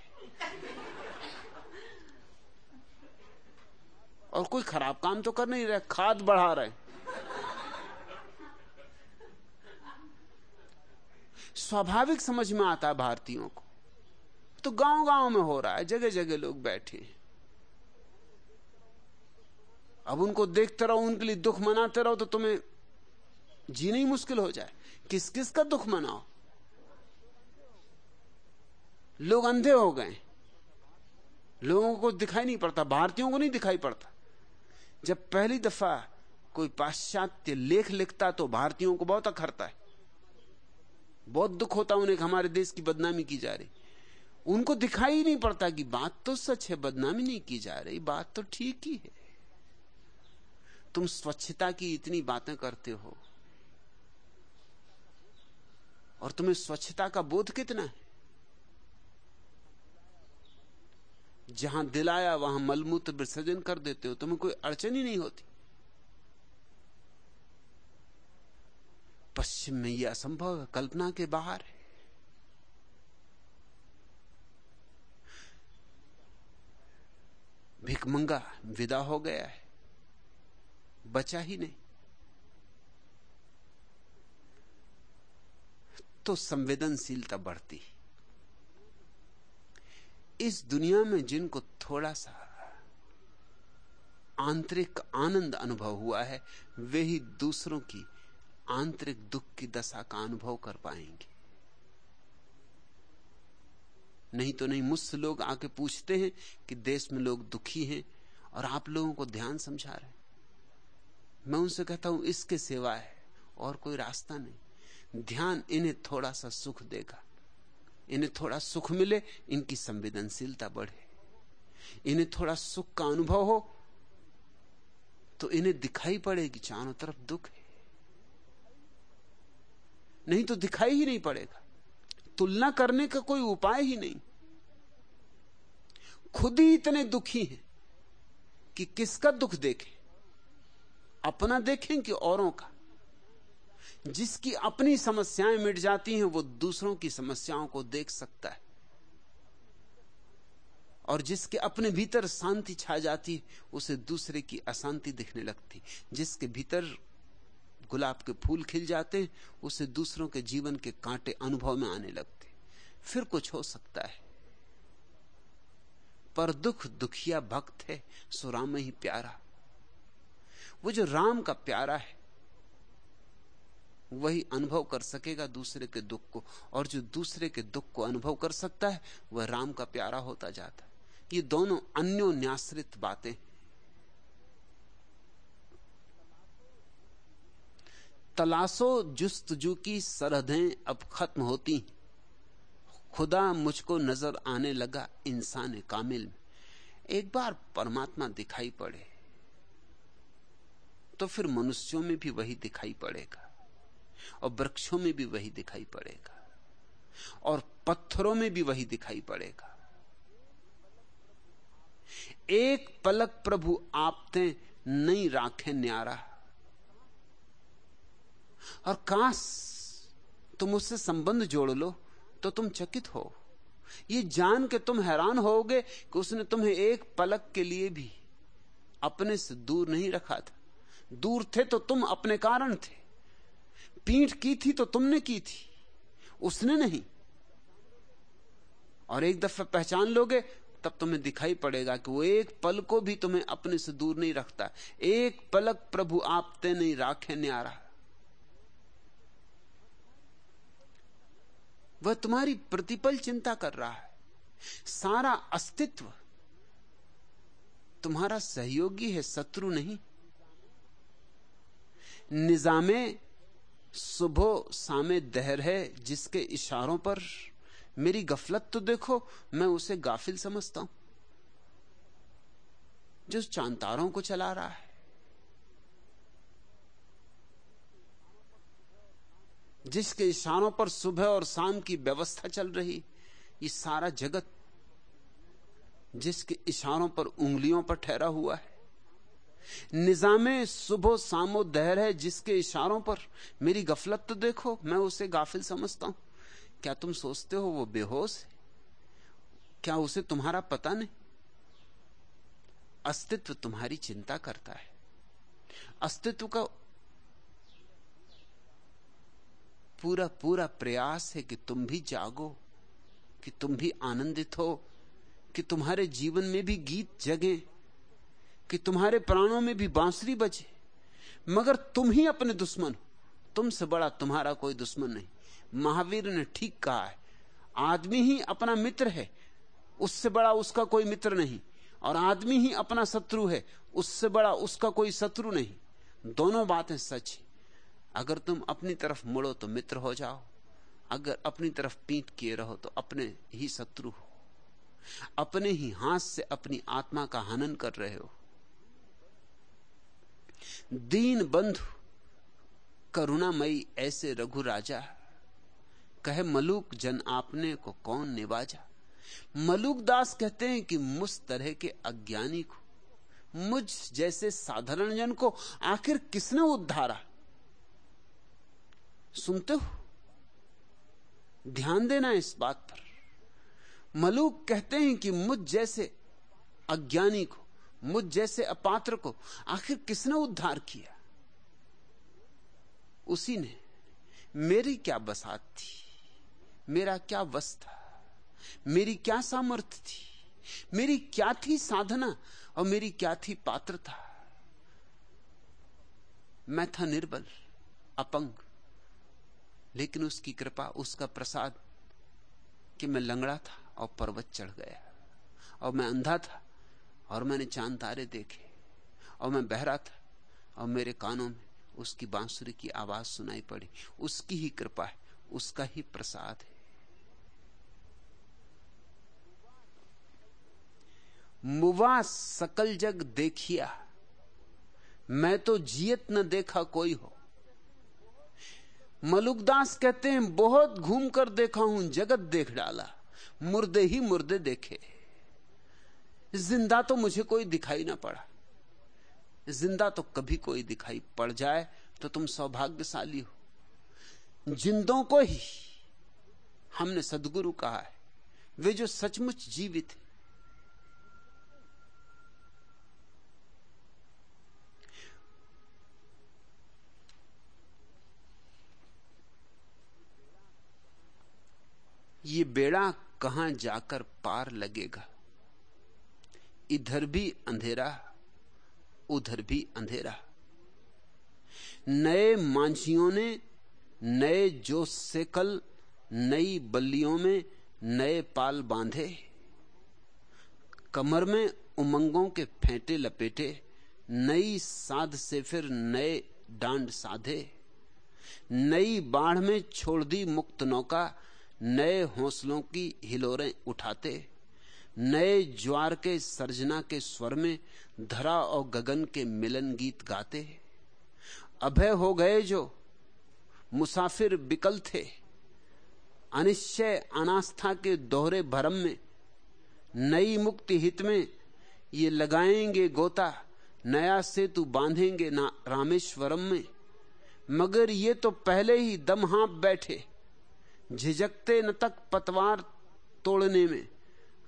और कोई खराब काम तो कर नहीं रहे खाद बढ़ा रहे स्वाभाविक समझ में आता है भारतीयों को। तो गाँव गाँव में हो रहा है जगह जगह लोग बैठे हैं। अब उनको देखते रहो, उनके लिए दुख मनाते रहो तो तुम्हें जीना ही मुश्किल हो जाए। किस किस का दुख मनाओ? लोग अंधे हो गए लोगों को दिखाई नहीं पड़ता, भारतीयों को नहीं दिखाई पड़ता। जब पहली दफ़ा कोई पाश्चात्य लेख लिखता तो भारतीयों को बहुत अखरता है। बहुत दुख होता उन्हें हमारे देश की बदनामी की जा रही। उनको दिखाई नहीं पड़ता कि बात तो सच है, बदनामी नहीं की जा रही, बात तो ठीक ही है। तुम स्वच्छता की इतनी बातें करते हो और तुम्हें स्वच्छता का बोध कितना है? जहाँ दिलाया वहाँ मलमूत्र विसर्जन कर देते हो, तुम्हें कोई अड़चन ही नहीं होती। पश्चिम में यह असंभव है, कल्पना के बाहर है। भिकमंगा विदा हो गया है। बचा ही नहीं। तो संवेदनशीलता बढ़ती। इस दुनिया में जिनको थोड़ा सा आंतरिक आनंद अनुभव हुआ है, वे ही दूसरों की आंतरिक दुख की दशा का अनुभव कर पाएँगे। नहीं तो नहीं, मुझसे लोग आके पूछते हैं कि देश में लोग दुखी हैं और आप लोगों को ध्यान समझा रहे मैं उनसे कहता हूँ, इसके सेवा है और कोई रास्ता नहीं। ध्यान इन्हें थोड़ा सा सुख देगा। इन्हें थोड़ा सुख मिले, इनकी संवेदनशीलता बढ़े। इन्हें थोड़ा सुख का अनुभव हो तो इन्हें दिखाई पड़ेगी, चारों तरफ़ दुख है। नहीं तो दिखाई ही नहीं पड़ेगा। तुलना करने का कोई उपाय ही नहीं। खुद ही इतने दुखी हैं कि किसका दुख देखें? अपना देखें कि औरों का? जिसकी अपनी समस्याएँ मिट जाती हैं, वो दूसरों की समस्याओं को देख सकता है। और जिसके अपने भीतर शांति छा जाती उसे दूसरे की अशांति दिखने लगती जिसके भीतर गुलाब के फूल खिल जाते उसे दूसरों के जीवन के कांटे अनुभव में आने लगते फिर कुछ हो सकता है। पर दुख दुखिया भक्त है, सो राम ही प्यारा। वो जो राम का प्यारा है, वही अनुभव कर सकेगा दूसरे के दुख को, और जो दूसरे के दुख को अनुभव कर सकता है, वह राम का प्यारा होता जाता ये दोनों अन्योन्याश्रित बातें। तलाशो जुस्तजू की सरहदें अब खत्म होती खुदा मुझको नज़र आने लगा इंसान कामिल में। एक बार परमात्मा दिखाई पड़े तो फिर मनुष्यों में भी वही दिखाई पड़ेगा और वृक्षों में भी वही दिखाई पड़ेगा और पत्थरों में भी वही दिखाई पड़ेगा। एक पलक प्रभु आपते नहीं राखे न्यारा और काश तुम उससे संबंध जोड़ लो। तो तुम चकित हो। ये जान के तुम हैरान होगे कि उसने तुम्हें एक पलक के लिए भी अपने से दूर नहीं रखा था। दूर थे तो तुम अपने कारण थे। पीठ की थी तो तुमने की थी। उसने नहीं। और एक दफ़ा पहचान लोगे, तब तुम्हें दिखाई पड़ेगा कि वो एक पल को भी तुम्हें अपने से दूर नहीं रखता। एक पलक प्रभु आपते नहीं राखे, न्यारा। वह तुम्हारी प्रतिपल चिंता कर रहा है। सारा अस्तित्व तुम्हारा सहयोगी है, शत्रु नहीं। निजामे सुबह सामे दहर है, जिसके इशारों पर मेरी गफलत तो देखो, मैं उसे गाफिल समझता हूँ। जो चांतारों को चला रहा है। जिसके इशारों पर सुबह और शाम की व्यवस्था चल रही, ये सारा जगत जिसके इशारों पर उंगलियों पर ठहरा हुआ है। निजामे सुबह सामो दहर है जिसके इशारों पर। मेरी गफलत तो देखो, मैं उसे गाफिल समझता हूँ। क्या तुम सोचते हो वो बेहोश है? क्या उसे तुम्हारा पता नहीं? अस्तित्व तुम्हारी चिंता करता है। अस्तित्व का पूरा पूरा प्रयास है कि तुम भी जागो, कि तुम भी आनंदित हो, कि तुम्हारे जीवन में भी गीत जगे, कि तुम्हारे प्राणों में भी बांसुरी बजे। मगर तुम ही अपने दुश्मन हो। तुमसे बड़ा तुम्हारा कोई दुश्मन नहीं। महावीर ने ठीक कहा है। आदमी ही अपना मित्र है। उससे बड़ा उसका कोई मित्र नहीं। और आदमी ही अपना शत्रु है। उससे बड़ा उसका कोई शत्रु नहीं। दोनों बातें सच है। अगर तुम अपनी तरफ़ मुड़ो तो मित्र हो जाओ। अगर अपनी तरफ़ पीठ किए रहो तो अपने ही शत्रु हो। अपने ही हाथ से अपनी आत्मा का हनन कर रहे हो। दीन बंधु, करुणामयी ऐसे रघु राजा, कहे मलूक जन आपने को कौन निवाजा? मलूक दास कहते हैं कि मुझ तरह के अज्ञानी को, मुझ जैसे साधारण जन को आखिर किसने उद्धारा? सुनते हो? ध्यान देना इस बात पर। मलूक कहते हैं कि मुझ जैसे अज्ञानी को, मुझ जैसे अपात्र को आखिर किसने उद्धार किया? उसी ने मेरी क्या बसात थी? मेरा क्या वस था मेरी क्या सामर्थ्य थी? मेरी क्या थी साधना? और मेरी क्या थी पात्रता? मैं था निर्बल, अपंग। लेकिन उसकी कृपा, उसका प्रसाद कि मैं लंगड़ा था और पर्वत चढ़ गया। और मैं अंधा था और मैंने चाँद तारे देखे। और मैं बहरा था और मेरे कानों में उसकी बांसुरी की आवाज़ सुनाई पड़ी। उसकी ही कृपा है, उसका ही प्रसाद है। मुवा सकल जग देखिया। मैं तो जियत न देखा कोई हो। मलुकदास कहते हैं, बहुत घूम कर देखा हूँ, जगत देख डाला। मुर्दे ही मुर्दे देखे। ज़िंदा तो मुझे कोई दिखाई ना पड़ा। ज़िंदा तो कभी कोई दिखाई पड़ जाए तो तुम सौभाग्यशाली हो। जिंदों को ही हमने सदगुरु कहा है। वे जो सचमुच जीवित है ये बेड़ा कहाँ जाकर पार लगेगा? इधर भी अंधेरा, उधर भी अंधेरा। नए मांझियों ने नए जोश से कल, नई बल्लियों में नए पाल बांधे। कमर में उमंगों के फेंटे लपेटे, नई साध से फिर नए डांड साधे। नई बाढ़ में छोड़ दी मुक्त नौका नए हौसलों की हिलोरें उठाते, नए ज्वार के सर्जना के स्वर में धरा और गगन के मिलन गीत गाते। अभय हो गए जो, मुसाफिर बिकल थे। अनिश्चय अनास्था के दोहरे भरम में, नई मुक्ति हित में, ये लगाएँगे गोता, नया सेतु बांधेंगे ना रामेश्वरम में। मगर ये तो पहले ही दम हाँप बैठे। झिझकते न तक पतवार तोड़ने में।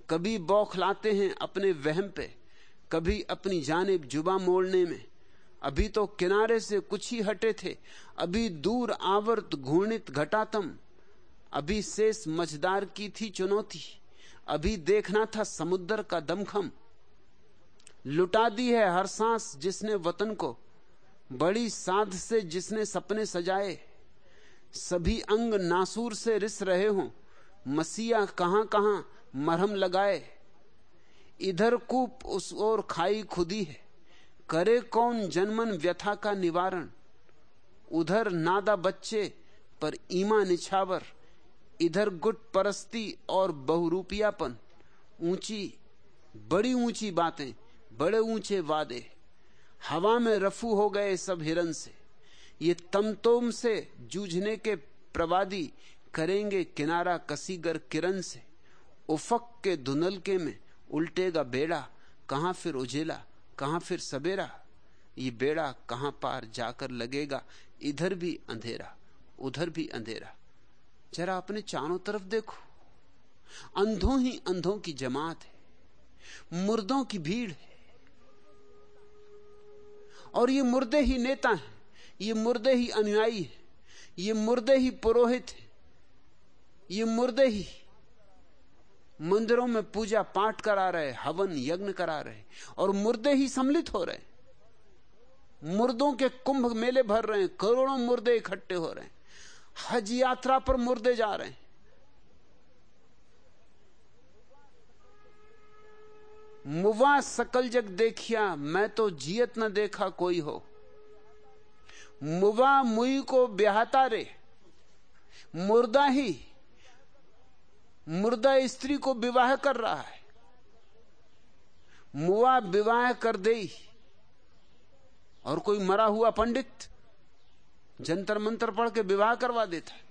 कभी बौखलाते हैं अपने वहम पे, कभी अपनी जानेब जुबा मोड़ने में। अभी तो किनारे से कुछ ही हटे थे, अभी दूर आवर्त घूर्णित घटातम। अभी शेष मझदार की थी चुनौती, अभी देखना था समुद्र का दमखम। लुटा दी है हर सांस जिसने वतन को, बड़ी साध से जिसने सपने सजाए। सभी अंग नासूर से रिस रहे हो। मसीहा कहाँ कहाँ मरहम लगाए। इधर कूप उस ओर खाई खुदी है। करे कौन जनमन व्यथा का निवारण। उधर नादा बच्चे पर ईमा निछावर। इधर गुट परस्ती और बहुरूपियापन। ऊँची, बड़ी ऊँची बातें, बड़े ऊँचे वादे। हवा में रफू हो गए सब हिरन से। ये तमतोम से जूझने के प्रवादी करेंगे किनारा कसीगर किरण से। उफक के धुनलके में उल्टेगा बेड़ा, कहाँ फिर उजेला कहाँ फिर सवेरा ये बेड़ा कहाँ पार जाकर लगेगा, इधर भी अंधेरा, उधर भी अंधेरा। जरा अपने चारों तरफ़ देखो। अंधों ही अंधों की जमात है, मुर्दों की भीड़ है। और ये मुर्दे ही नेता हैं। ये मुर्दे ही अनुयायी है। ये मुर्दे ही पुरोहित है। ये मुर्दे ही मंदिरों में पूजा पाठ करा रहे हवन यज्ञ करा रहे और मुर्दे ही सम्मिलित हो रहे मुर्दों के कुंभ मेले भर रहे हैं, करोड़ों मुर्दे इकट्ठे हो रहे हैं। हज यात्रा पर मुर्दे जा रहे हैं। मुवा सकल जग देखिया, मैं तो जियत न देखा कोई हो। मुवा मुई को ब्याहता रे। मुर्दा ही, मुर्दा स्त्री को विवाह कर रहा है। मुआ विवाह कर दे और कोई मरा हुआ पंडित जंतर मंत्र पढ़ के विवाह करवा देता है।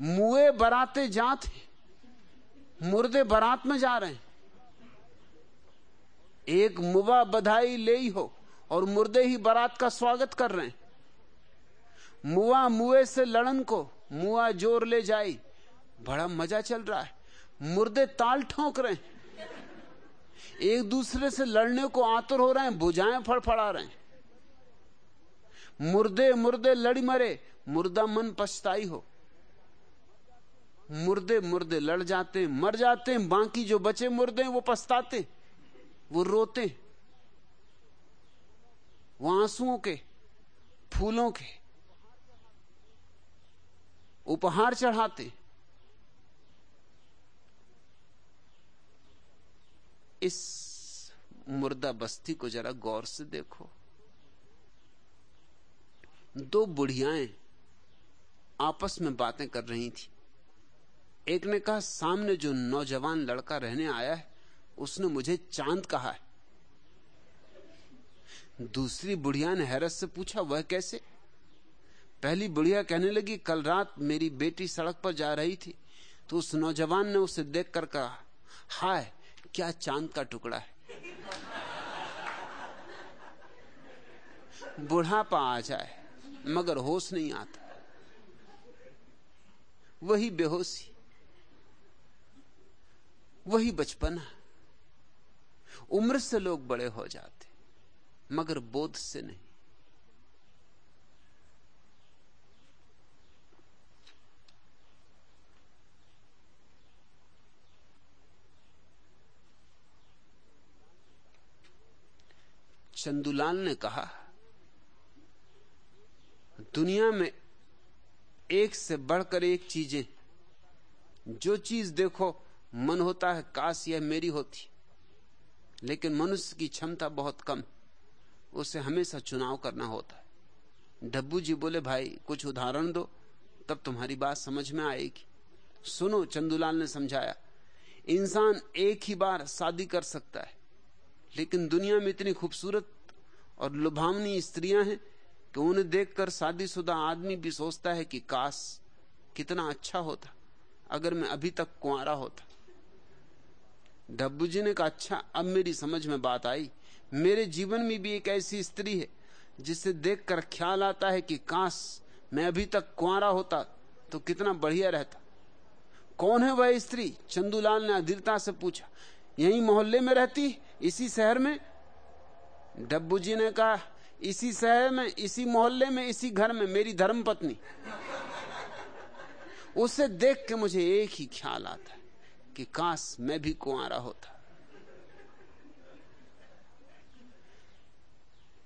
मुए बराते जात मुर्दे बरात में जा रहे हैं। एक मुबा बधाई ले ही हो और मुर्दे ही बारात का स्वागत कर रहे हैं। मुआ मुए से लड़न को मुआ ज़ोर ले जाई। बड़ा मज़ा चल रहा है। मुर्दे ताल ठोंक रहे हैं। एक दूसरे से लड़ने को आतुर हो रहे हैं बुझाएँ फड़फड़ा रहे हैं। मुर्दे मुर्दे लड़ी मरे, मुर्दा मन पछताई हो। मुर्दे मुर्दे लड़ जाते, मर जाते, बाकी जो बचे मुर्दे वो पछताते। वो रोते, वो आंसुओं के, फूलों के, उपहार चढ़ाते। इस मुर्दा बस्ती को जरा गौर से देखो। दो बुढ़ियाएँ आपस में बातें कर रही थी। एक ने कहा, सामने जो नौजवान लड़का रहने आया है उसने मुझे चाँद कहा है। दूसरी बुढ़िया ने हैरत से पूछा, वह कैसे? पहली बुढ़िया कहने लगी, कल रात मेरी बेटी सड़क पर जा रही थी तो उस नौजवान ने उसे देखकर कहा, हाय, क्या चाँद का टुकड़ा है। बुढ़ापा आ जाए, मगर होश नहीं आता। वही बेहोशी, वही बचपना। उम्र से लोग बड़े हो जाते मगर बोध से नहीं। चंदुलाल ने कहा, दुनिया में एक से बढ़कर एक चीज़ें जो चीज़ देखो, मन होता है काश यह मेरी होती। लेकिन मनुष्य की क्षमता बहुत कम। उसे हमेशा चुनाव करना होता है। डब्बू जी बोले, भाई, कुछ उदाहरण दो, तब तुम्हारी बात समझ में आएगी। सुनो, चंदूलाल ने समझाया, इंसान एक ही बार शादी कर सकता है, लेकिन दुनिया में इतनी खूबसूरत और लुभावनी स्त्रियाँ हैं कि उन्हें देखकर शादीशुदा आदमी भी सोचता है कि काश कितना अच्छा होता, अगर मैं अभी तक कुआरा होता। डब्बू जी ने कहा अच्छा अब मेरी समझ में बात आई। मेरे जीवन में भी एक ऐसी स्त्री है, जिसे देखकर ख्याल आता है कि काश मैं अभी तक कुआरा होता तो कितना बढ़िया रहता। कौन है वह स्त्री? चंदूलाल ने अधीरता से पूछा। यही मोहल्ले में रहती? इसी शहर में? डब्बू जी ने कहा, इसी शहर में, इसी मोहल्ले में, इसी घर में, मेरी धर्म पत्नी उसे देख के मुझे एक ही ख्याल आता है। कि काश मैं भी कुआरा होता।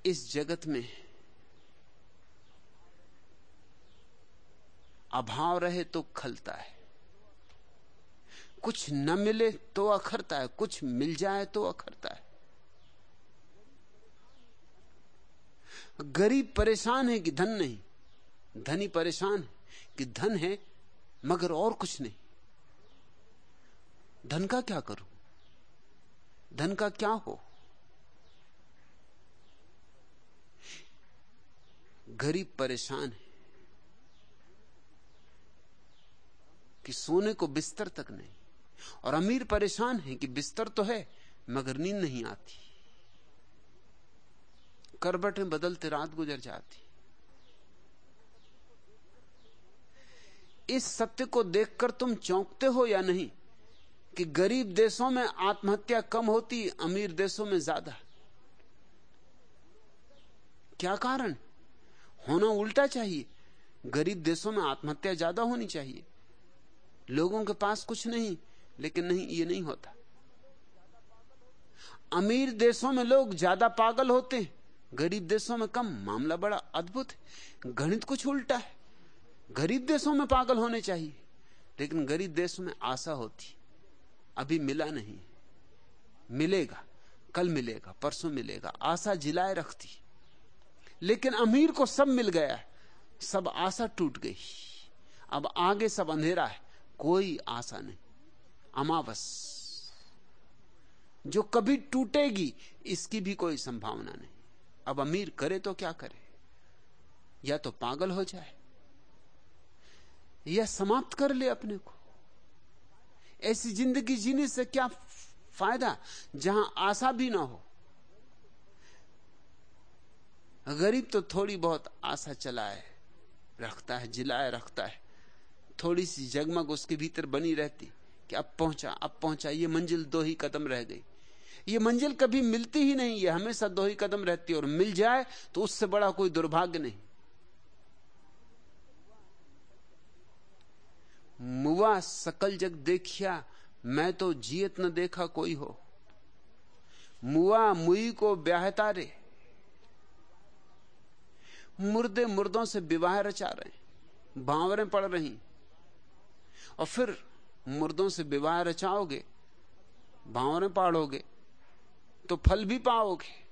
इस जगत में अभाव रहे तो खलता है। कुछ न मिले तो अखरता है, कुछ मिल जाए तो अखरता है। गरीब परेशान है कि धन नहीं, धनी परेशान है कि धन है, मगर और कुछ नहीं। धन का क्या करूँ? धन का क्या हो? गरीब परेशान है कि सोने को बिस्तर तक नहीं। और अमीर परेशान है कि बिस्तर तो है, मगर नींद नहीं आती। करबटें बदलते रात गुजर जाती। इस सत्य को देखकर तुम चौंकते हो या नहीं? कि गरीब देशों में आत्महत्या कम होती, अमीर देशों में ज़्यादा। क्या कारण? होना उल्टा चाहिए। गरीब देशों में आत्महत्या ज़्यादा होनी चाहिए। लोगों के पास कुछ नहीं, लेकिन नहीं, ये नहीं होता। अमीर देशों में लोग ज़्यादा पागल होते हैं। गरीब देशों में कम, मामला बड़ा अद्भुत है। गणित कुछ उल्टा है। गरीब देशों में पागल होने चाहिए, लेकिन गरीब देशों में आशा होती अभी मिला नहीं। मिलेगा, कल मिलेगा, परसों मिलेगा। आशा जिलाए रखती। लेकिन अमीर को सब मिल गया सब आशा टूट गई। अब आगे सब अंधेरा है। कोई आशा नहीं। अमावस। जो कभी टूटेगी, इसकी भी कोई संभावना नहीं। अब अमीर करे तो क्या करे? या तो पागल हो जाए। या समाप्त कर ले अपने को। ऐसी ज़िंदगी जीने से क्या फ़ायदा, जहाँ आशा भी ना हो? गरीब तो थोड़ी बहुत आशा चलाए, रखता है, जिलाए, रखता है। थोड़ी सी जगमग उसके भीतर बनी रहती कि अब पहुँचा अब पहुँचा, ये मंजिल दो ही कदम रह गई। ये मंजिल कभी मिलती ही नहीं, ये हमेशा दो ही कदम रहती है और मिल जाए तो उससे बड़ा कोई दुर्भाग्य नहीं। मुआ सकल जग देखिया, मैं तो जियत न देखा कोई हो। मुआ मुई को ब्याहता रे। मुर्दे मुर्दों से विवाह रचा रहे बावरें पड़ रही और फिर मुर्दों से विवाह रचाओगे बावरें पाड़ोगे तो फल भी पाओगे।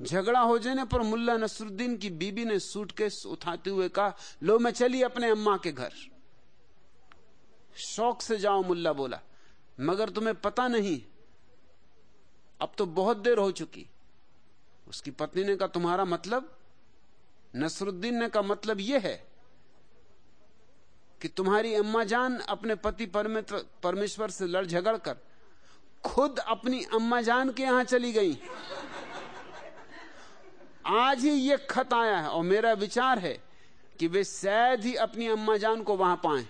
झगड़ा हो जाने पर मुल्ला नसरुद्दीन की बीबी ने सूटकेस उठाते हुए कहा, लो, मैं चली अपने अम्मा के घर. शौक से जाओ, मुल्ला बोला। मगर तुम्हें पता नहीं, अब तो बहुत देर हो चुकी। उसकी पत्नी ने कहा, तुम्हारा मतलब? नसरुद्दीन ने कहा मतलब यह है कि तुम्हारी अम्मा जान अपने पति परमेश्वर से लड़ झगड़ कर, खुद अपनी अम्मा जान के यहाँ चली गई। आज ही ये खत आया है और मेरा विचार है कि वे शायद ही अपनी अम्मा जान को वहाँ पाए।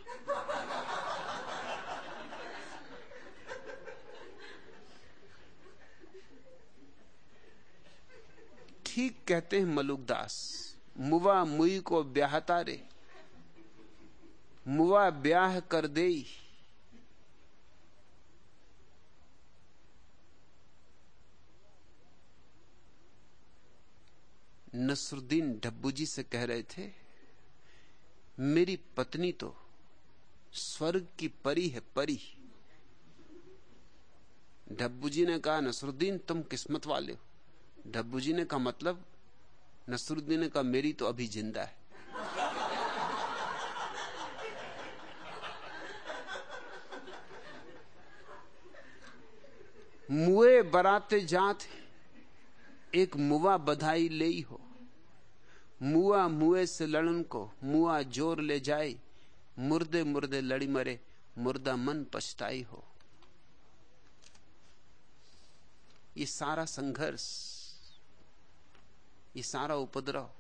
ठीक कहते हैं मलुकदास मुवा मुई को ब्याहता रे मुआ ब्याह कर दे नसरुद्दीन डब्बू जी से कह रहे थे, मेरी पत्नी तो स्वर्ग की परी है, परी। डब्बू जी ने कहा, नसरुद्दीन, तुम किस्मत वाले हो। डब्बू जी ने कहा मतलब नसरुद्दीन ने कहा, मेरी तो अभी ज़िंदा है। मुए बराते जात एक मुआ बधाई ले हो। मुआ मुए से लड़न को, मुआ ज़ोर ले जाए, मुर्दे मुर्दे लड़ी मरे, मुर्दा मन पछताई हो। ये सारा संघर्ष, ये सारा उपद्रव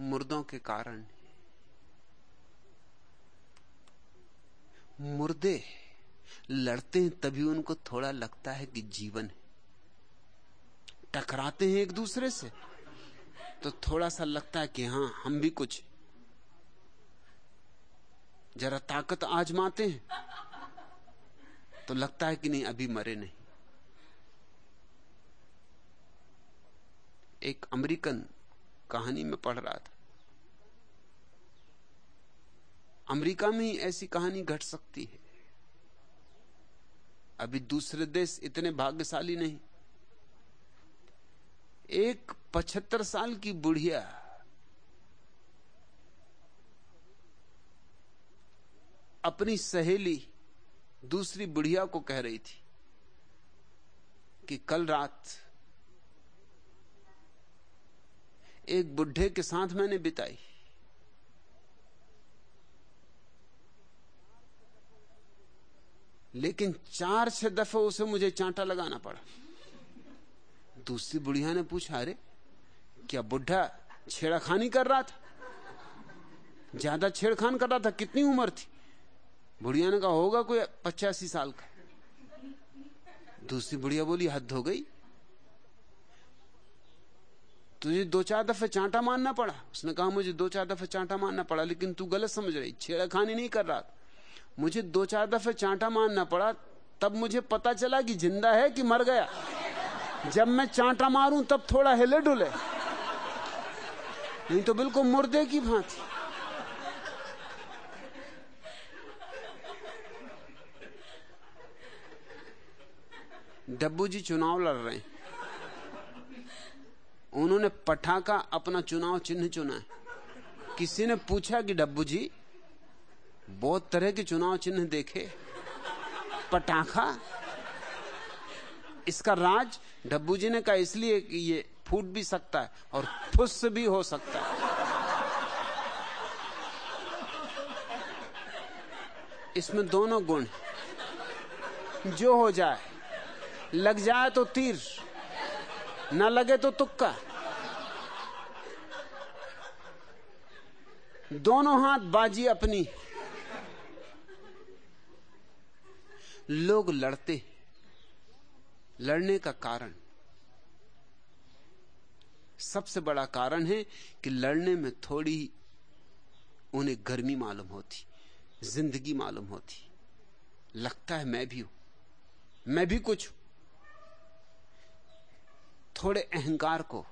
मुर्दों के कारण है। मुर्दे लड़ते हैं तभी उनको थोड़ा लगता है कि जीवन है। टकराते हैं एक दूसरे से तो थोड़ा सा लगता है कि हाँ, हम भी कुछ। जरा ताकत आजमाते हैं। तो लगता है कि नहीं, अभी मरे नहीं। एक अमेरिकन कहानी में पढ़ रहा था। अमेरिका में ही ऐसी कहानी घट सकती है। अभी दूसरे देश इतने भाग्यशाली नहीं। एक पचहत्तर साल की बुढ़िया। अपनी सहेली दूसरी बुढ़िया को कह रही थी कि कल रात एक बुढ़े के साथ मैंने बिताई। लेकिन चार, छह दफे उसे मुझे चांटा लगाना पड़ा। दूसरी बुढ़िया ने पूछा, अरे क्या बुढ़ा छेड़खानी कर रहा था? ज़्यादा छेड़खान कर रहा था, कितनी उम्र थी? बुढ़िया ने कहा, होगा कोई पचासी साल का। दूसरी बुढ़िया बोली, हद हो गई। तुझे दो चार दफे चांटा मारना पड़ा। उसने कहा, मुझे दो चार दफे चांटा मारना पड़ा, लेकिन तू गलत समझ रही। छेड़खानी नहीं कर रहा मुझे दो चार दफे चांटा मारना पड़ा, तब मुझे पता चला कि ज़िंदा है कि मर गया। जब मैं चांटा मारूं, तब थोड़ा हिले डुले नहीं तो बिल्कुल मुर्दे की भांति डब्बू जी चुनाव लड़ रहे हैं। उन्होंने पटाखा अपना चुनाव चिन्ह चुना है। किसी ने पूछा कि डब्बू जी, बहुत तरह के चुनाव चिन्ह देखे। पटाखा? इसका राज डब्बू जी ने कहा, इसलिए कि ये फूट भी सकता है और फुस भी हो सकता है। इसमें दोनों गुण जो हो जाए, लग जाए तो तीर, न लगे तो तुक्का। दोनों हाथ बाजी अपनी। लोग लड़ते लड़ने का कारण सबसे बड़ा कारण है कि लड़ने में थोड़ी उन्हें गर्मी मालूम होती, ज़िंदगी मालूम होती। लगता है मैं भी हूँ, मैं भी कुछ थोड़े अहंकार को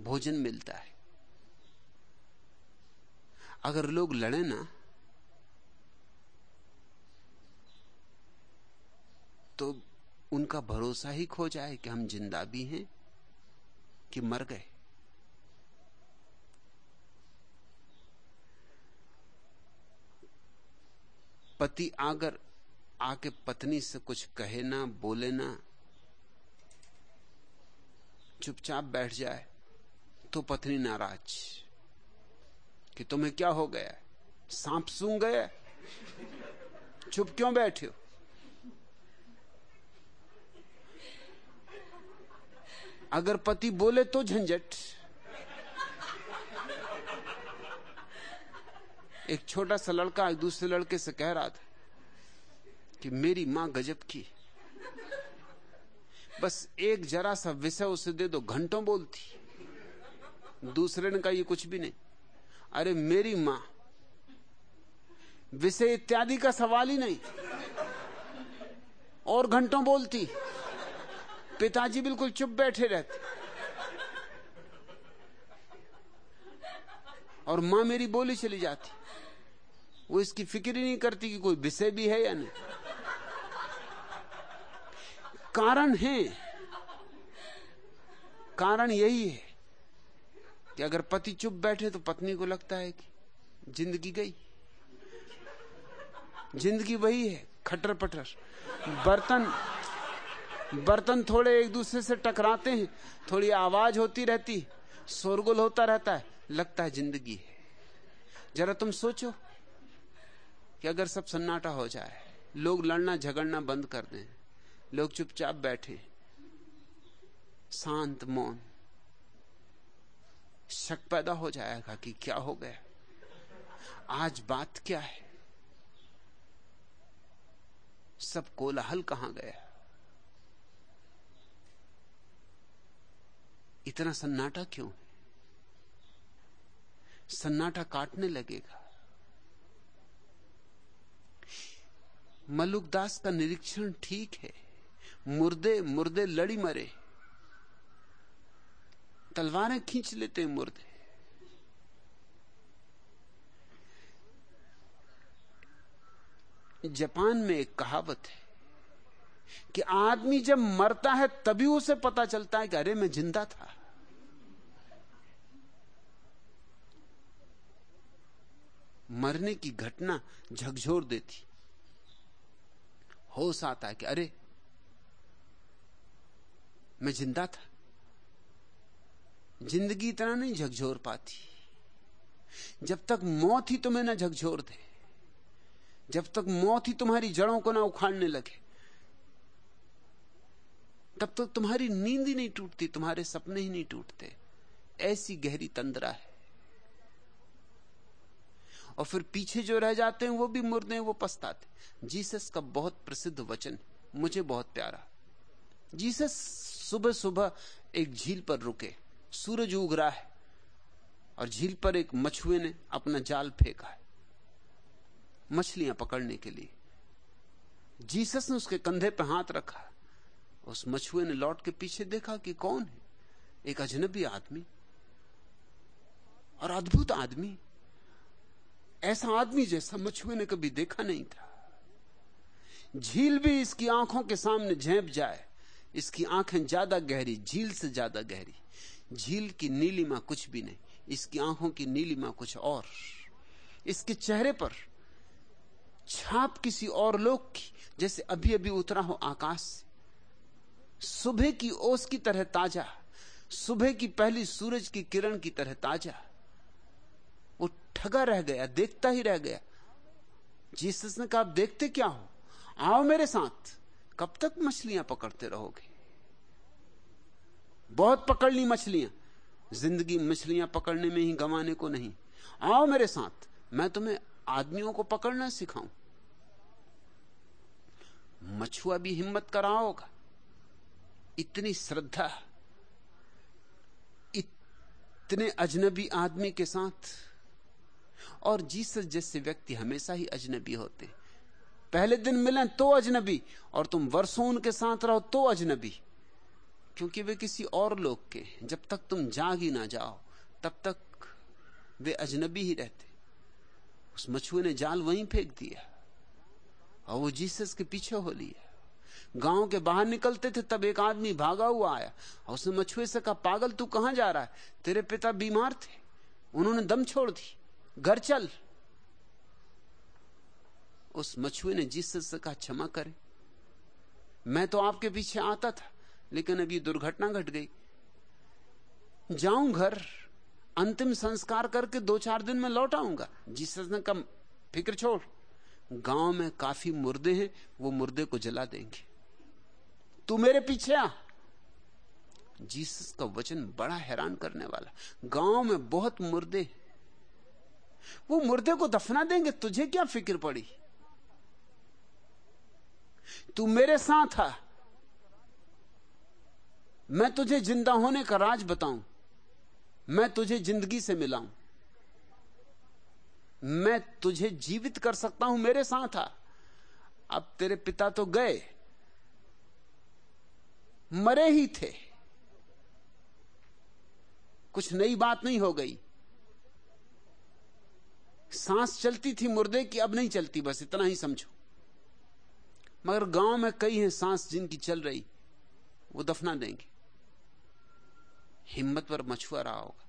भोजन मिलता है। अगर लोग लड़े ना तो उनका भरोसा ही खो जाए कि हम ज़िंदा भी हैं कि मर गए। पति अगर आके पत्नी से कुछ कहे ना, बोले ना, चुपचाप बैठ जाए तो पत्नी नाराज़ कि तुम्हें क्या हो गया? सांप सूं गया? चुप क्यों बैठे हो? अगर पति बोले तो झंझट। एक छोटा सा लड़का एक दूसरे लड़के से कह रहा था कि मेरी माँ गजब की। बस एक जरा सा विषय उसे दे दो, घंटों बोलती। दूसरे ने कहा, ये कुछ भी नहीं। अरे, मेरी माँ, विषय इत्यादि का सवाल ही नहीं। और घंटों बोलती। पिताजी बिल्कुल चुप बैठे रहते। और माँ मेरी बोली चली जाती। वो इसकी फ़िक्र ही नहीं करती कि कोई विषय भी है या नहीं। कारण है। कारण यही है कि अगर पति चुप बैठे तो पत्नी को लगता है कि ज़िंदगी गई। ज़िंदगी वही है, खटर पटर। बर्तन बर्तन थोड़े एक दूसरे से टकराते हैं, थोड़ी आवाज़ होती रहती शोरगुल होता रहता है, लगता है ज़िंदगी है। जरा तुम सोचो कि अगर सब सन्नाटा हो जाए, लोग लड़ना झगड़ना बंद कर दें, लोग चुपचाप बैठे, शांत मौन, शक पैदा हो जाएगा कि क्या हो गया। आज बात क्या है? सब कोलाहल कहाँ गया? इतना सन्नाटा क्यों? सन्नाटा काटने लगेगा। मलुकदास का निरीक्षण ठीक है। मुर्दे मुर्दे लड़ी मरे। तलवारें खींच लेते हैं मुर्दे। जापान में एक कहावत है कि आदमी जब मरता है तभी उसे पता चलता है कि अरे मैं ज़िंदा था। मरने की घटना झकझोर देती। होश आता है कि अरे, मैं ज़िंदा था। ज़िंदगी इतना नहीं झकझोर पाती। जब तक मौत ही तुम्हें ना झकझोर दे, जब तक मौत ही तुम्हारी जड़ों को ना उखाड़ने लगे, तब तक तुम्हारी नींद ही नहीं टूटती, तुम्हारे सपने ही नहीं टूटते। ऐसी गहरी तंद्रा है। और फिर पीछे जो रह जाते हैं, वो भी मुर्दे हैं, वो पछताते जीसस का बहुत प्रसिद्ध वचन, मुझे बहुत प्यारा। जीसस सुबह सुबह एक झील पर रुके। सूरज उग रहा है और झील पर एक मछुए ने अपना जाल फेंका है, मछलियाँ पकड़ने के लिए। जीसस ने उसके कंधे पर हाथ रखा। उस मछुए ने लौट के पीछे देखा कि कौन है? एक अजनबी आदमी और अद्भुत आदमी। ऐसा आदमी जैसा मछुए ने कभी देखा नहीं था। झील भी इसकी आँखों के सामने झेप जाए, इसकी आँखें ज़्यादा गहरी, झील से ज़्यादा गहरी। झील की नीलिमा कुछ भी नहीं, इसकी आँखों की नीलिमा कुछ और। इसके चेहरे पर छाप किसी और लोग की, जैसे अभी अभी उतरा हो आकाश से। सुबह की ओस की तरह ताज़ा, सुबह की पहली सूरज की किरण की तरह ताज़ा। वो ठगा रह गया, देखता ही रह गया। जीसस ने कहा, आप देखते क्या हो? आओ मेरे साथ। कब तक मछलियाँ पकड़ते रहोगे? बहुत पकड़ ली मछलियाँ। ज़िंदगी मछलियाँ पकड़ने में ही गंवाने को नहीं। आओ मेरे साथ, मैं तुम्हें आदमियों को पकड़ना सिखाऊं। मछुआ भी हिम्मत करा होगा। इतनी श्रद्धा, इतने अजनबी आदमी के साथ और जीसस जैसे व्यक्ति हमेशा ही अजनबी होते पहले दिन मिले तो अजनबी, और तुम वर्षों उनके साथ रहो तो अजनबी। क्योंकि वे किसी और लोग के जब तक तुम जाग ही ना जाओ, तब तक वे अजनबी ही रहते उस मछुए ने जाल वहीं फेंक दिया, और वो जीसस के पीछे हो लिया। गाँव के बाहर निकलते थे, तब एक आदमी भागा हुआ आया, और उसने मछुए से कहा, पागल, तू कहाँ जा रहा है? तेरे पिता बीमार थे, उन्होंने दम छोड़ दी। घर चल। उस मछुए ने जीसस से कहा, क्षमा करे। मैं तो आपके पीछे आता था, लेकिन अब ये दुर्घटना घट गई। जाऊँ घर, अंतिम संस्कार करके दो चार दिन में लौट आऊँगा। जीसस ने कहा, फ़िक्र छोड़, गाँव में काफ़ी मुर्दे हैं, वो मुर्दे को जला देंगे। तू मेरे पीछे आ। जीसस का वचन बड़ा हैरान करने वाला। गाँव में बहुत मुर्दे वो मुर्दे को दफना देंगे, तुझे क्या फ़िक्र पड़ी? तू मेरे साथ आ। मैं तुझे ज़िंदा होने का राज बताऊँ। मैं तुझे ज़िंदगी से मिलाऊं। मैं तुझे जीवित कर सकता हूँ, मेरे साथ आ। अब तेरे पिता तो गए। मरे ही थे। कुछ नई बात नहीं हो गई। सांस चलती थी मुर्दे की, अब नहीं चलती, बस इतना ही समझो। मगर गाँव में कई हैं सांस जिनकी चल रही, वो दफना देंगे। हिम्मत पर मछुआ रहा होगा,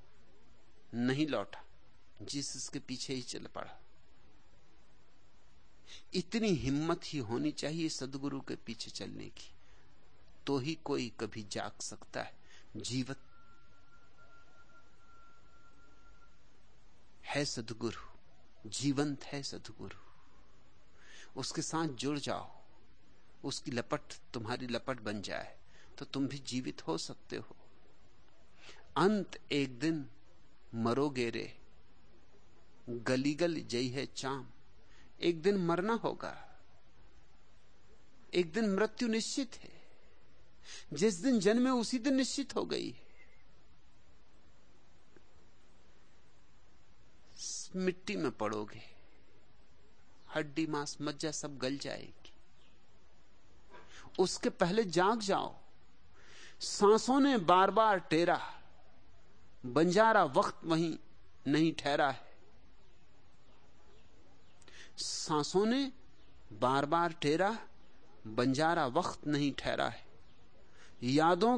नहीं लौटा, जीसस के पीछे ही चल पड़ा। इतनी हिम्मत ही होनी चाहिए सदगुरु के पीछे चलने की तो ही कोई कभी जाग सकता है, जीवत है सदगुरु। जीवंत है सदगुरु। उसके साथ जुड़ जाओ। उसकी लपट, तुम्हारी लपट बन जाए तो तुम भी जीवित हो सकते हो। अंत एक दिन मरोगे रे। गली गल जई है चाम। एक दिन मरना होगा। एक दिन मृत्यु निश्चित है। जिस दिन जन्मे उसी दिन निश्चित हो गई मिट्टी में पड़ोगे। हड्डी, मांस, मज्जा सब गल जाएगी। उसके पहले जाग जाओ। सांसों ने बार बार टेरा। बंजारा वक्त वहीं नहीं ठहरा है। सांसों ने बार बार टेरा। बंजारा वक्त नहीं ठहरा है। यादों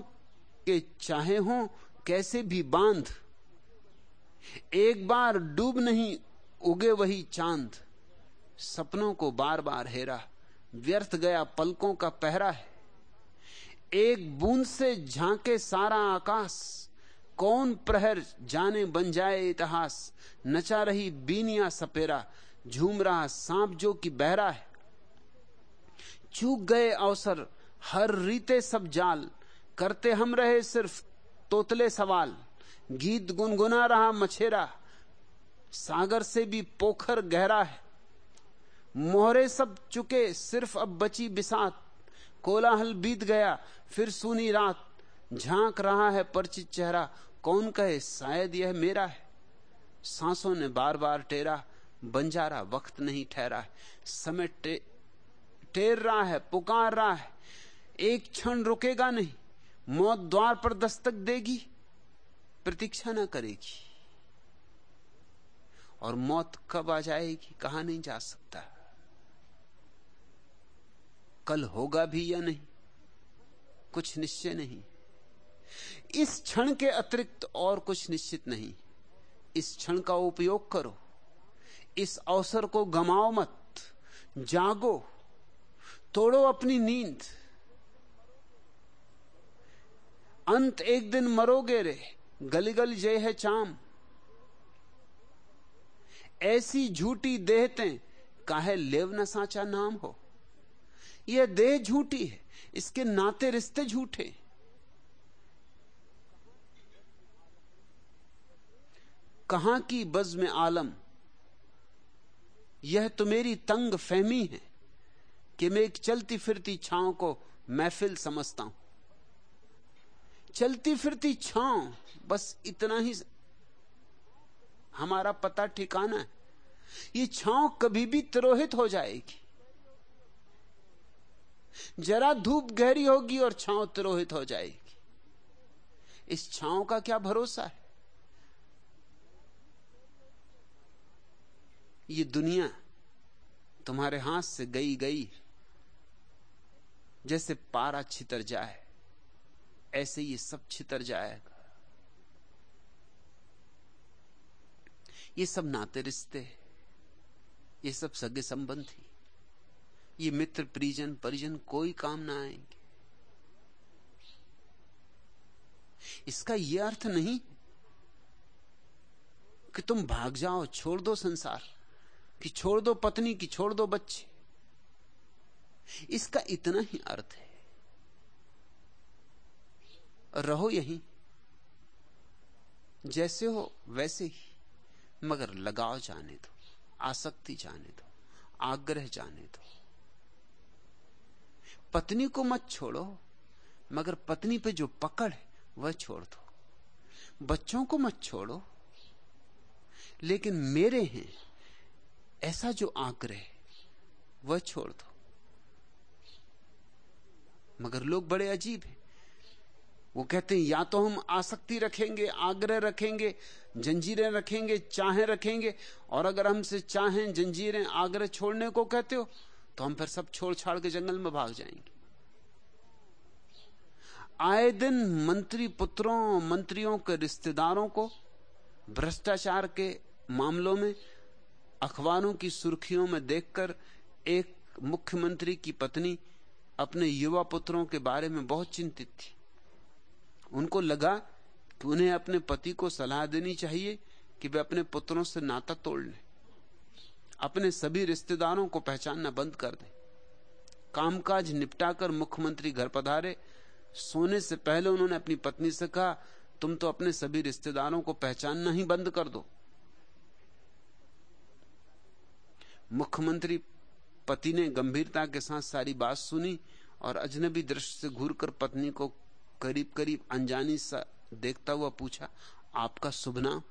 के चाहे हो, कैसे भी बाँध। एक बार डूब नहीं उगे वही चाँद। सपनों को बार बार हेरा। व्यर्थ गया पलकों का पहरा है। एक बूंद से झांके सारा आकाश। कौन प्रहर जाने बन जाए इतिहास। नचा रही बीनिया सपेरा। झूम रहा सांप जो कि बहरा है। चूक गए अवसर। हर रीते सब जाल। करते हम रहे सिर्फ़ तोतले सवाल। गीत गुनगुना रहा मछेरा। सागर से भी पोखर गहरा है। मोहरे सब चुके सिर्फ़ अब बची बिसात। कोलाहल बीत गया फिर सुनी रात। झाँक रहा है परिचित चेहरा। कौन कहे शायद यह मेरा है। सांसों ने बार बार टेरा। बंजारा वक्त नहीं ठहरा है। समय टे, टेर रहा है पुकार रहा है। एक क्षण रुकेगा नहीं। मौत द्वार पर दस्तक देगी। प्रतीक्षा ना करेगी। और मौत कब आ जाएगी, कहा नहीं जा सकता। कल होगा भी या नहीं, कुछ निश्चय नहीं। इस क्षण के अतिरिक्त और कुछ निश्चित नहीं। इस क्षण का उपयोग करो। इस अवसर को गमाओ मत, जागो, तोड़ो अपनी नींद। अंत एक दिन मरोगे रे गली गली जय है चाम। ऐसी झूठी देहते, काहे लेव न साचा नाम हो। यह देह झूठी है, इसके नाते रिश्ते झूठे। कहाँ की बज में आलम? यह तो मेरी तंग फहमी है कि मैं एक चलती फिरती छांव को महफिल समझता हूँ। चलती फिरती छांव, बस इतना ही हमारा पता ठिकाना है। ये छांव कभी भी तिरोहित हो जाएगी। जरा धूप गहरी होगी और छांव तिरोहित हो जाएगी। इस छांव का क्या भरोसा है? ये दुनिया तुम्हारे हाथ से गई गई, जैसे पारा छितर जाए। ऐसे ये सब छितर जाएगा ये सब नाते रिश्ते ये सब सगे संबंध। संबंधी ये मित्र, परिजन परिजन कोई काम ना आएँगे। इसका यह अर्थ नहीं कि तुम भाग जाओ, छोड़ दो संसार, कि छोड़ दो पत्नी, की छोड़ दो बच्चे। इसका इतना ही अर्थ है। रहो यहीं। जैसे हो वैसे ही। मगर लगाव जाने दो, आसक्ति जाने दो, आग्रह जाने दो। पत्नी को मत छोड़ो, मगर पत्नी पे जो पकड़ है, वह छोड़ दो। बच्चों को मत छोड़ो, लेकिन मेरे हैं, ऐसा जो आग्रह वह छोड़ दो। मगर लोग बड़े अजीब हैं। वो कहते हैं, या तो हम आसक्ति रखेंगे, आग्रह रखेंगे, जंजीरें रखेंगे, चाहें रखेंगे, और अगर हमसे चाहें, जंजीरें, आग्रह छोड़ने को कहते हो तो हम फिर सब छोड़ छाड़ के जंगल में भाग जाएँगे। आए दिन मंत्री पुत्रों, मंत्रियों के रिश्तेदारों को, भ्रष्टाचार के मामलों में, अखबारों की सुर्खियों में देखकर एक मुख्यमंत्री की पत्नी अपने युवा पुत्रों के बारे में बहुत चिंतित थी। उनको लगा कि उन्हें अपने पति को सलाह देनी चाहिए कि वे अपने पुत्रों से नाता तोड़ लें। अपने सभी रिश्तेदारों को पहचानना बंद कर दें। कामकाज निपटाकर मुख्यमंत्री घर पधारे। सोने से पहले उन्होंने अपनी पत्नी से कहा, तुम तो अपने सभी रिश्तेदारों को पहचानना ही बंद कर दो। मुख्यमंत्री पति ने गंभीरता के साथ सारी बात सुनी और अजनबी दृष्टि से घूरकर पत्नी को करीब करीब अनजानी सा देखता हुआ पूछा, आपका शुभ नाम?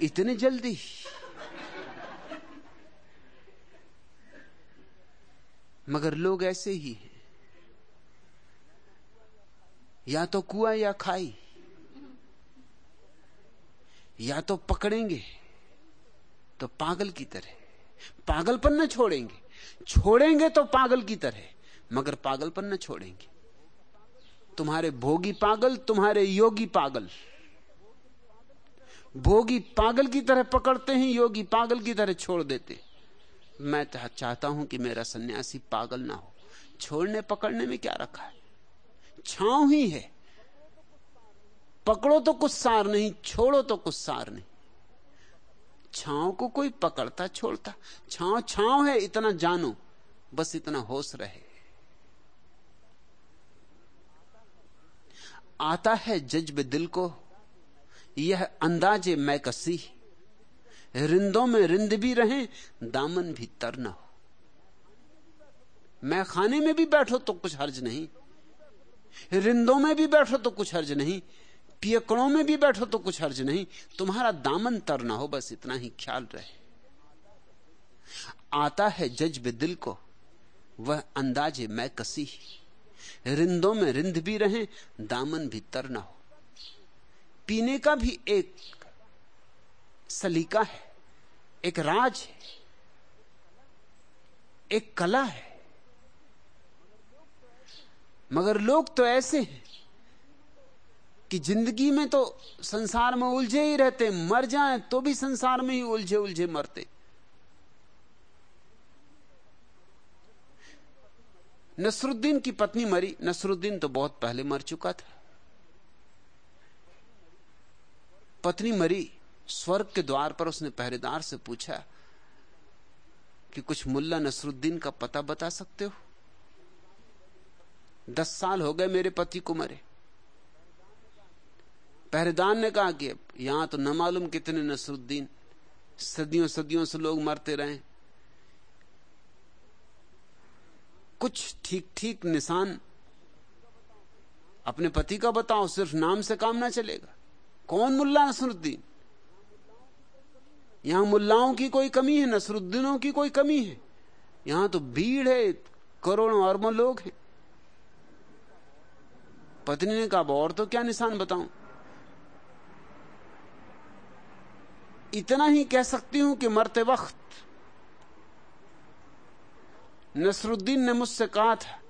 इतने जल्दी? मगर लोग ऐसे ही हैं। या तो कुआ या खाई। या तो पकड़ेंगे तो पागल की तरह, पागलपन न छोड़ेंगे। छोड़ेंगे तो पागल की तरह, मगर पागलपन न छोड़ेंगे। तुम्हारे भोगी पागल, तुम्हारे योगी पागल। भोगी पागल की तरह पकड़ते हैं, योगी पागल की तरह छोड़ देते। मैं तो चाहता हूँ कि मेरा सन्यासी पागल ना हो। छोड़ने, पकड़ने में क्या रखा है? छांव ही है। पकड़ो तो कुछ सार नहीं, छोड़ो तो कुछ सार नहीं। छांव को कोई पकड़ता छोड़ता। छांव छांव है, इतना जानो, बस इतना होश रहे। आता है जज्ब दिल को, यह अंदाजे मैं कसी। रिंदों में रिंद भी रहे, दामन भी तर न हो। मैं खाने में भी बैठो तो कुछ हर्ज नहीं। रिंदों में भी बैठो तो कुछ हर्ज नहीं। पियकड़ों में भी बैठो तो कुछ हर्ज नहीं। तुम्हारा दामन तर ना हो, बस इतना ही ख्याल रहे। आता है जज्ब दिल को, वह अंदाजे मैं कसी। रिंदों में रिंद भी रहे, दामन भी तर ना हो। पीने का भी एक सलीका है, एक राज है, एक कला है। मगर लोग तो ऐसे हैं कि ज़िंदगी में तो संसार में उलझे ही रहते, मर जाएँ तो भी संसार में ही उलझे उलझे मरते। नसरुद्दीन की पत्नी मरी, नसरुद्दीन तो बहुत पहले मर चुका था। पत्नी मरी, स्वर्ग के द्वार पर उसने पहरेदार से पूछा कि कुछ मुल्ला नसरुद्दीन का पता बता सकते हो? दस साल हो गए मेरे पति को मरे। पहरेदार ने कहा कि यहाँ तो न मालूम कितने नसरुद्दीन, सदियों सदियों से लोग मरते रहे। कुछ ठीक ठीक निशान अपने पति का बताओ, सिर्फ़ नाम से काम ना चलेगा। कौन मुल्ला नसरुद्दीन? यहाँ मुल्लाओं की कोई कमी है, नसरुद्दीनों की कोई कमी है। यहाँ तो भीड़ है, करोड़ों अरबों लोग हैं। पत्नी ने कहा और तो क्या निशान बताऊँ? इतना ही कह सकती हूँ कि मरते वक्त नसरुद्दीन ने मुझसे कहा था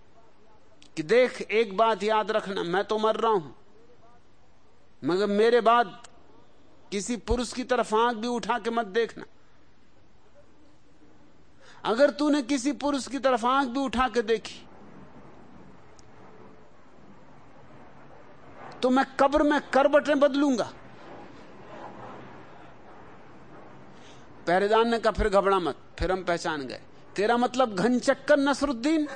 कि देख, एक बात याद रखना, मैं तो मर रहा हूँ, मगर मेरे बाद किसी पुरुष की तरफ़ आँख भी उठा के मत देखना। अगर तूने किसी पुरुष की तरफ़ आँख भी उठा के देखी तो मैं कब्र में करबटें बदलूँगा। पहरेदार ने कहा, फिर घबरा मत, फिर हम पहचान गए। तेरा मतलब घन चक्कर नसरुद्दीन।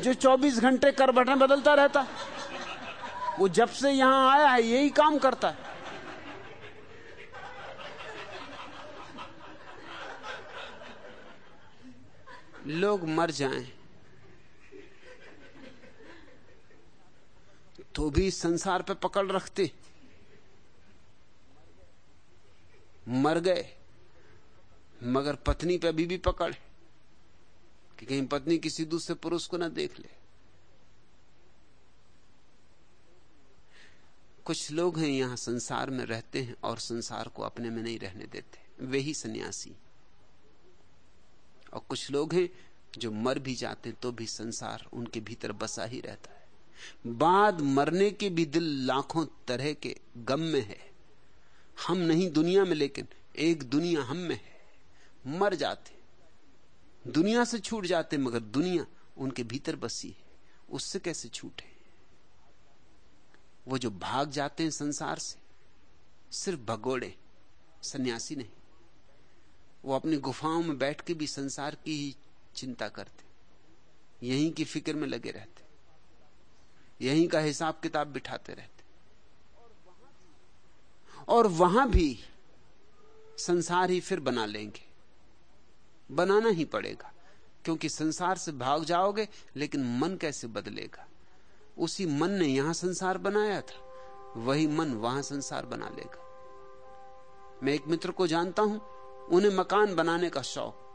जो 24 घंटे कर बटन बदलता रहता, वो जब से यहाँ आया है, यही काम करता है। लोग मर जाएँ तो भी संसार पे पकड़ रखते। मर गए, मगर पत्नी पे अभी भी पकड़ है कि कहीं पत्नी किसी दूसरे पुरुष को ना देख ले। कुछ लोग हैं यहाँ संसार में रहते हैं और संसार को अपने में नहीं रहने देते। वे ही सन्यासी। और कुछ लोग हैं जो मर भी जाते तो भी संसार उनके भीतर बसा ही रहता है। बाद मरने के भी दिल लाखों तरह के गम में है। हम नहीं दुनिया में, लेकिन एक दुनिया हम में है। मर जाते, दुनिया से छूट जाते, मगर दुनिया उनके भीतर बसी है। उससे कैसे छूटे? वो जो भाग जाते हैं संसार से, सिर्फ़ भगोड़े, सन्यासी नहीं। वो अपनी गुफाओं में बैठ के भी संसार की ही चिंता करते, यहीं की फ़िक्र में लगे रहते, यहीं का हिसाब किताब बिठाते रहते। और वहाँ भी संसार ही फिर बना लेंगे। बनाना ही पड़ेगा, क्योंकि संसार से भाग जाओगे, लेकिन मन कैसे बदलेगा? उसी मन ने यहाँ संसार बनाया था, वही मन वहाँ संसार बना लेगा। मैं एक मित्र को जानता हूँ, उन्हें मकान बनाने का शौक।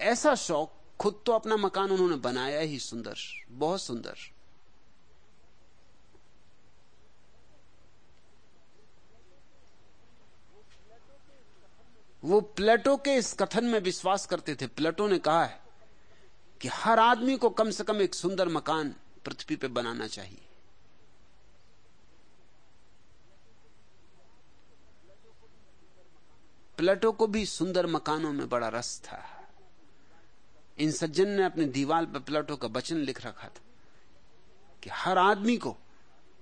ऐसा शौक खुद तो अपना मकान उन्होंने बनाया ही सुंदर, बहुत सुंदर। वो प्लेटो के इस कथन में विश्वास करते थे। प्लेटो ने कहा है कि हर आदमी को कम से कम एक सुंदर मकान पृथ्वी पे बनाना चाहिए। प्लेटो को भी सुंदर मकानों में बड़ा रस था। इन सज्जन ने अपनी दीवार पर प्लेटो का वचन लिख रखा था कि हर आदमी को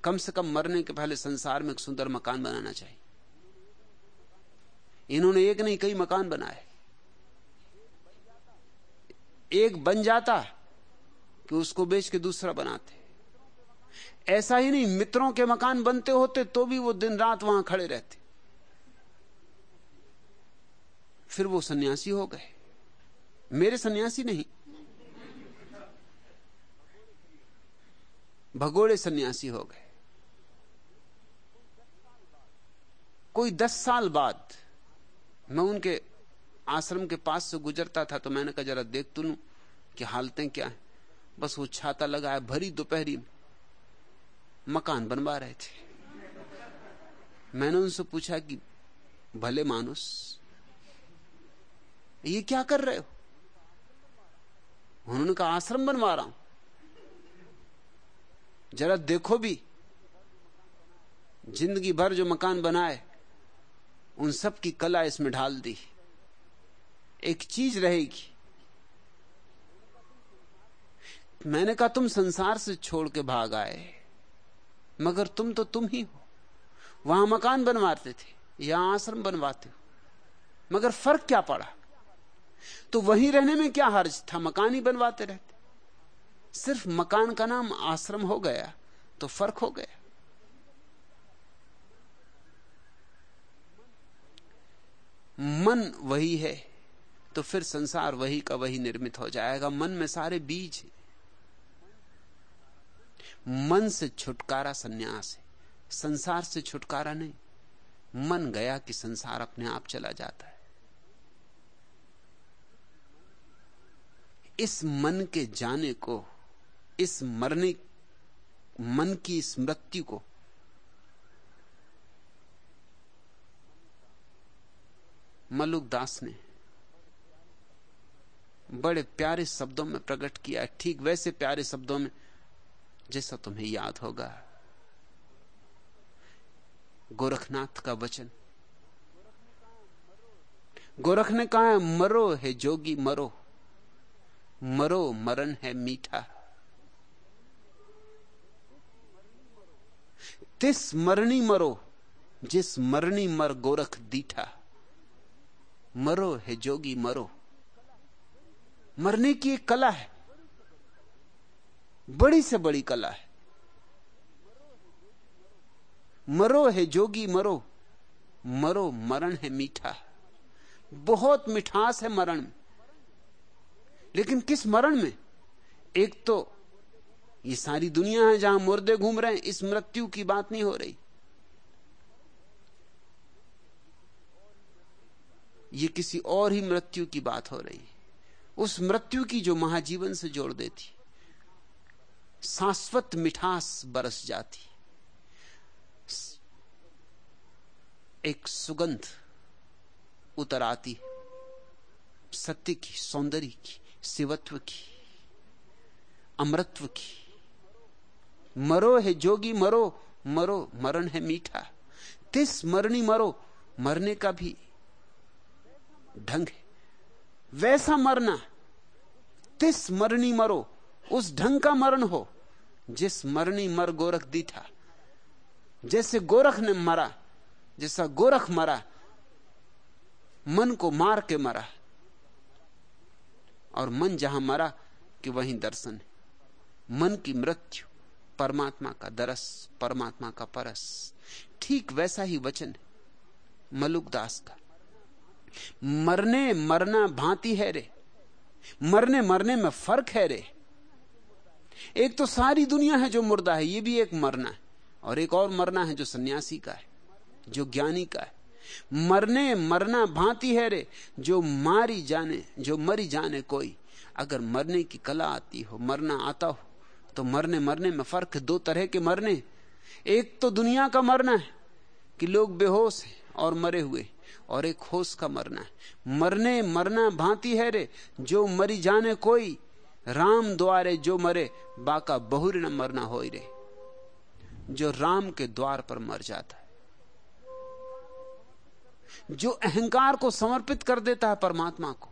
कम से कम मरने के पहले संसार में एक सुंदर मकान बनाना चाहिए। इन्होंने एक नहीं, कई मकान बनाए। एक बन जाता कि उसको बेच के दूसरा बनाते। ऐसा ही नहीं, मित्रों के मकान बनते होते तो भी वो दिन रात वहाँ खड़े रहते। फिर वो सन्यासी हो गए। मेरे सन्यासी नहीं। भगोड़े सन्यासी हो गए। कोई दस साल बाद मैं उनके आश्रम के पास से गुजरता था तो मैंने कहा, जरा देख तू लू कि हालतें क्या है। बस वो छाता लगाया, भरी दोपहरी मकान बनवा रहे थे। मैंने उनसे पूछा कि, भले मानुस, ये क्या कर रहे हो? उन्होंने कहा, आश्रम बनवा रहा हूँ। जरा देखो भी, ज़िंदगी भर जो मकान बनाए उन सब की कला इसमें ढाल दी। एक चीज़ रहेगी। मैंने कहा, तुम संसार से छोड़ के भाग आए, मगर तुम तो तुम ही हो। वहाँ मकान बनवाते थे यहाँ आश्रम बनवाते हो, मगर फ़र्क क्या पड़ा? तो वहीं रहने में क्या हर्ज था? मकान ही बनवाते रहते। सिर्फ़ मकान का नाम आश्रम हो गया तो फ़र्क हो गया। मन वही है तो फिर संसार वही का वही निर्मित हो जाएगा। मन में सारे बीज मन से छुटकारा संन्यास है, संसार से छुटकारा नहीं। मन गया कि संसार अपने आप चला जाता है। इस मन के जाने को, इस मरने, मन की स्मृति को मलुक दास ने बड़े प्यारे शब्दों में प्रकट किया ठीक वैसे प्यारे शब्दों में, जैसा तुम्हें याद होगा। गोरखनाथ का वचन गोरख ने कहा है, मरो है जोगी, मरो। मरो, मरण है मीठा। तिस मरणी मरो, जिस मरणी मर गोरख दीठा। मरो है जोगी, मरो। मरने की एक कला है। बड़ी से बड़ी कला है। मरो है जोगी, मरो। मरो, मरण है मीठा। बहुत मिठास है मरण। में लेकिन किस मरण में? एक तो ये सारी दुनिया है जहाँ मुर्दे घूम रहे हैं, इस मृत्यु की बात नहीं हो रही। ये किसी और ही मृत्यु की बात हो रही उस मृत्यु की जो महाजीवन से जोड़ देती, शाश्वत मिठास बरस जाती। एक सुगंध उतर आती सत्य की, सौंदर्य की, शिवत्व की, अमृतत्व की। मरो है जोगी, मरो मरो, मरण है मीठा। तिस मरणी मरो, मरने का भी ढंग है। वैसा मरना, तिस मरणी मरो, उस ढंग का मरण हो, जिस मरनी मर गोरख दी था। जैसे गोरख ने मरा, जैसा गोरख मरा, मन को मार के मरा, और मन जहाँ मरा कि वहीं दर्शन है। मन की मृत्यु, परमात्मा का दरस, परमात्मा का परस। ठीक वैसा ही वचन है, मलुकदास का। मरने मरना भांति है रे। मरने मरने में फ़र्क है रे। एक तो सारी दुनिया है जो मुर्दा है, ये भी एक मरना है। और एक और मरना है जो सन्यासी का है, जो ज्ञानी का है। मरने मरना भांति है रे, जो मारी जाने, जो मरी जाने कोई। अगर मरने की कला आती हो, मरना आता हो तो मरने मरने में फ़र्क दो तरह के मरने। एक तो दुनिया का मरना है कि लोग बेहोश हैं और मरे हुए। और एक होश का मरना है। मरने, मरना भांति है रे, जो मरी जाने कोई। राम द्वारे जो मरे, बाका बहुरी न मरना हो रे। जो राम के द्वार पर मर जाता है। जो अहंकार को समर्पित कर देता है परमात्मा को।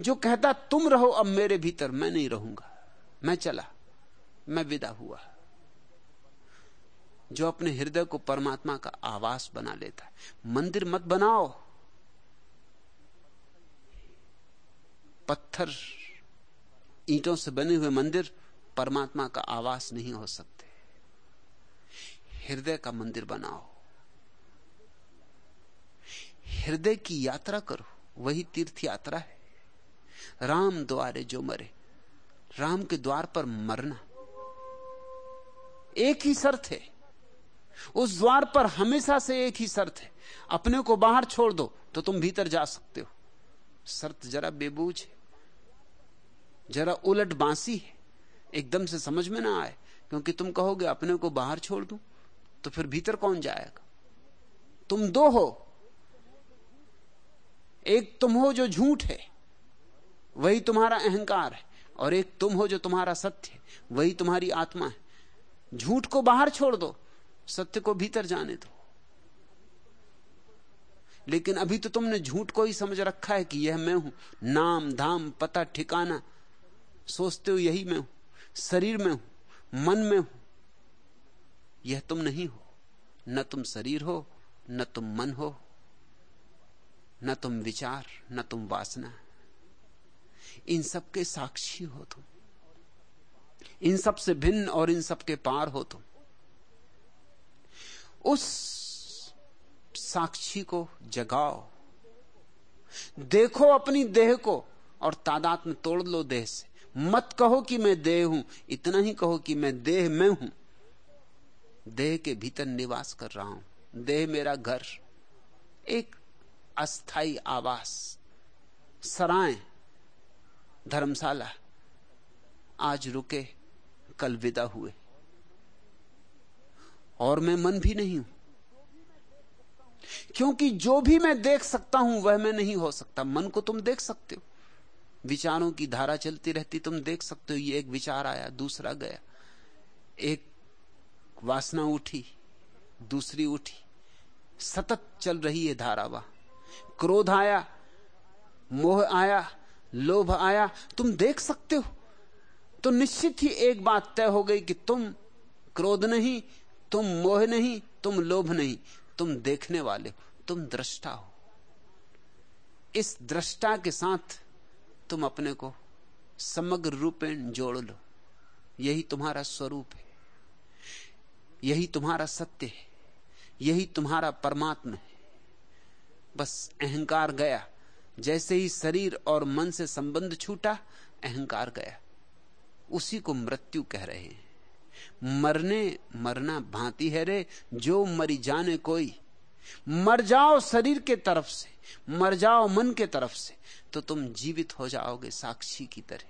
जो कहता, तुम रहो, अब मेरे भीतर मैं नहीं रहूँगा। मैं चला, मैं विदा हुआ। जो अपने हृदय को परमात्मा का आवास बना लेता है। मंदिर मत बनाओ। पत्थर ईंटों से बने हुए मंदिर परमात्मा का आवास नहीं हो सकते। हृदय का मंदिर बनाओ। हृदय की यात्रा करो। वही तीर्थ यात्रा है। राम द्वारे जो मरे, राम के द्वार पर मरना। एक ही शर्त है। उस द्वार पर हमेशा से एक ही शर्त है। अपने को बाहर छोड़ दो तो तुम भीतर जा सकते हो। शर्त जरा बेबूझ है। जरा उलट बांसी है। एकदम से समझ में ना आए, क्योंकि तुम कहोगे अपने को बाहर छोड़ दूँ तो फिर भीतर कौन जाएगा? तुम दो हो। एक तुम हो जो झूठ है, वही तुम्हारा अहंकार है, और एक तुम हो जो तुम्हारा सत्य है, वही तुम्हारी आत्मा है। झूठ को बाहर छोड़ दो सत्य को भीतर जाने दो। लेकिन अभी तो तुमने झूठ को ही समझ रखा है कि यह मैं हूँ। नाम, धाम, पता, ठिकाना, सोचते हो यही मैं हूँ। शरीर में हूँ, मन में हूँ। यह तुम नहीं हो। न तुम शरीर हो, न तुम मन हो, न तुम विचार, न तुम वासना। इन सब के साक्षी हो तुम। इन सबसे भिन्न और इन सब के पार हो तुम। उस साक्षी को जगाओ। देखो अपनी देह को और तादात में तोड़ लो देह से। मत कहो कि मैं देह हूँ, इतना ही कहो कि मैं देह में हूँ। देह के भीतर निवास कर रहा हूँ। देह मेरा घर, एक अस्थाई आवास, सराय, धर्मशाला, आज रुके, कल विदा हुए। और मैं मन भी नहीं हूँ। क्योंकि जो भी मैं देख सकता हूँ, वह मैं नहीं हो सकता। मन को तुम देख सकते हो। विचारों की धारा चलती रहती, तुम देख सकते हो, ये एक विचार आया, दूसरा गया। एक वासना उठी, दूसरी उठी। सतत चल रही है धारा वह क्रोध आया, मोह आया, लोभ आया, तुम देख सकते हो। तो निश्चित ही एक बात तय हो गई कि तुम क्रोध नहीं तुम मोह नहीं, तुम लोभ नहीं, तुम देखने वाले तुम दृष्टा हो। इस दृष्टा के साथ तुम अपने को समग्र रूपेण जोड़ लो। यही तुम्हारा स्वरूप है। यही तुम्हारा सत्य है। यही तुम्हारा परमात्मा है। बस अहंकार गया। जैसे ही शरीर और मन से संबंध छूटा, अहंकार गया। उसी को मृत्यु कह रहे हैं। मरने, मरना भांति है रे, जो मरी जाने कोई। मर जाओ शरीर के तरफ़ से, मर जाओ मन के तरफ़ से तो तुम जीवित हो जाओगे साक्षी की तरह।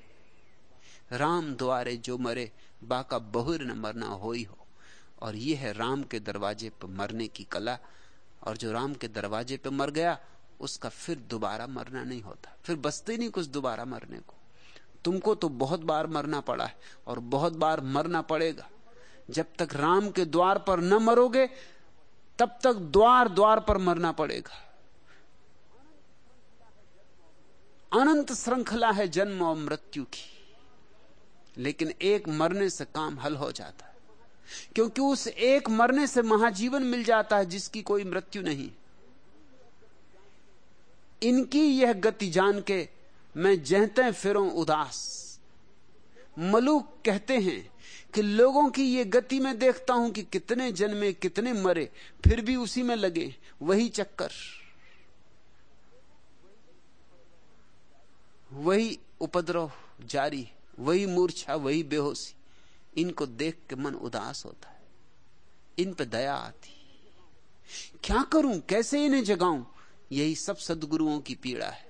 राम द्वारे जो मरे, बाका बहुर न मरना हो ही। हो और यह है राम के दरवाजे पर मरने की कला। और जो राम के दरवाजे पर मर गया, उसका फिर दोबारा मरना नहीं होता। फिर बसते नहीं कुछ दोबारा मरने को। तुमको तो बहुत बार मरना पड़ा है और बहुत बार मरना पड़ेगा। जब तक राम के द्वार पर न मरोगे, तब तक द्वार द्वार पर मरना पड़ेगा। अनंत श्रृंखला है जन्म और मृत्यु की। लेकिन एक मरने से काम हल हो जाता है। क्योंकि उस एक मरने से महाजीवन मिल जाता है जिसकी कोई मृत्यु नहीं। इनकी यह गति जान के मैं जहते फिरों उदास। मलूक कहते हैं कि लोगों की ये गति में देखता हूँ कि कितने जन्मे, कितने मरे, फिर भी उसी में लगे, वही चक्कर। वही उपद्रव जारी, वही मूर्छा, वही बेहोशी, इनको देख के मन उदास होता है। इन पर दया आती। क्या करूँ? कैसे इन्हें जगाऊं? यही सब सदगुरुओं की पीड़ा है।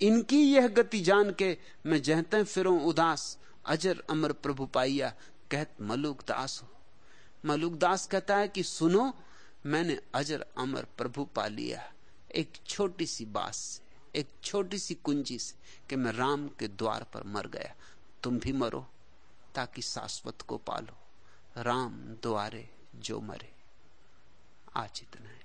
इनकी यह गति जान के मैं जहते फिरों उदास, अजर अमर प्रभु पाइया, कहत मलुक दास हो। मलुक दास कहता है कि सुनो, मैंने अजर अमर प्रभु पा लिया। एक छोटी सी बात से, एक छोटी सी कुंजी से कि मैं राम के द्वार पर मर गया। तुम भी मरो, ताकि शाश्वत को पालो राम द्वारे जो मरे, आज इतना है।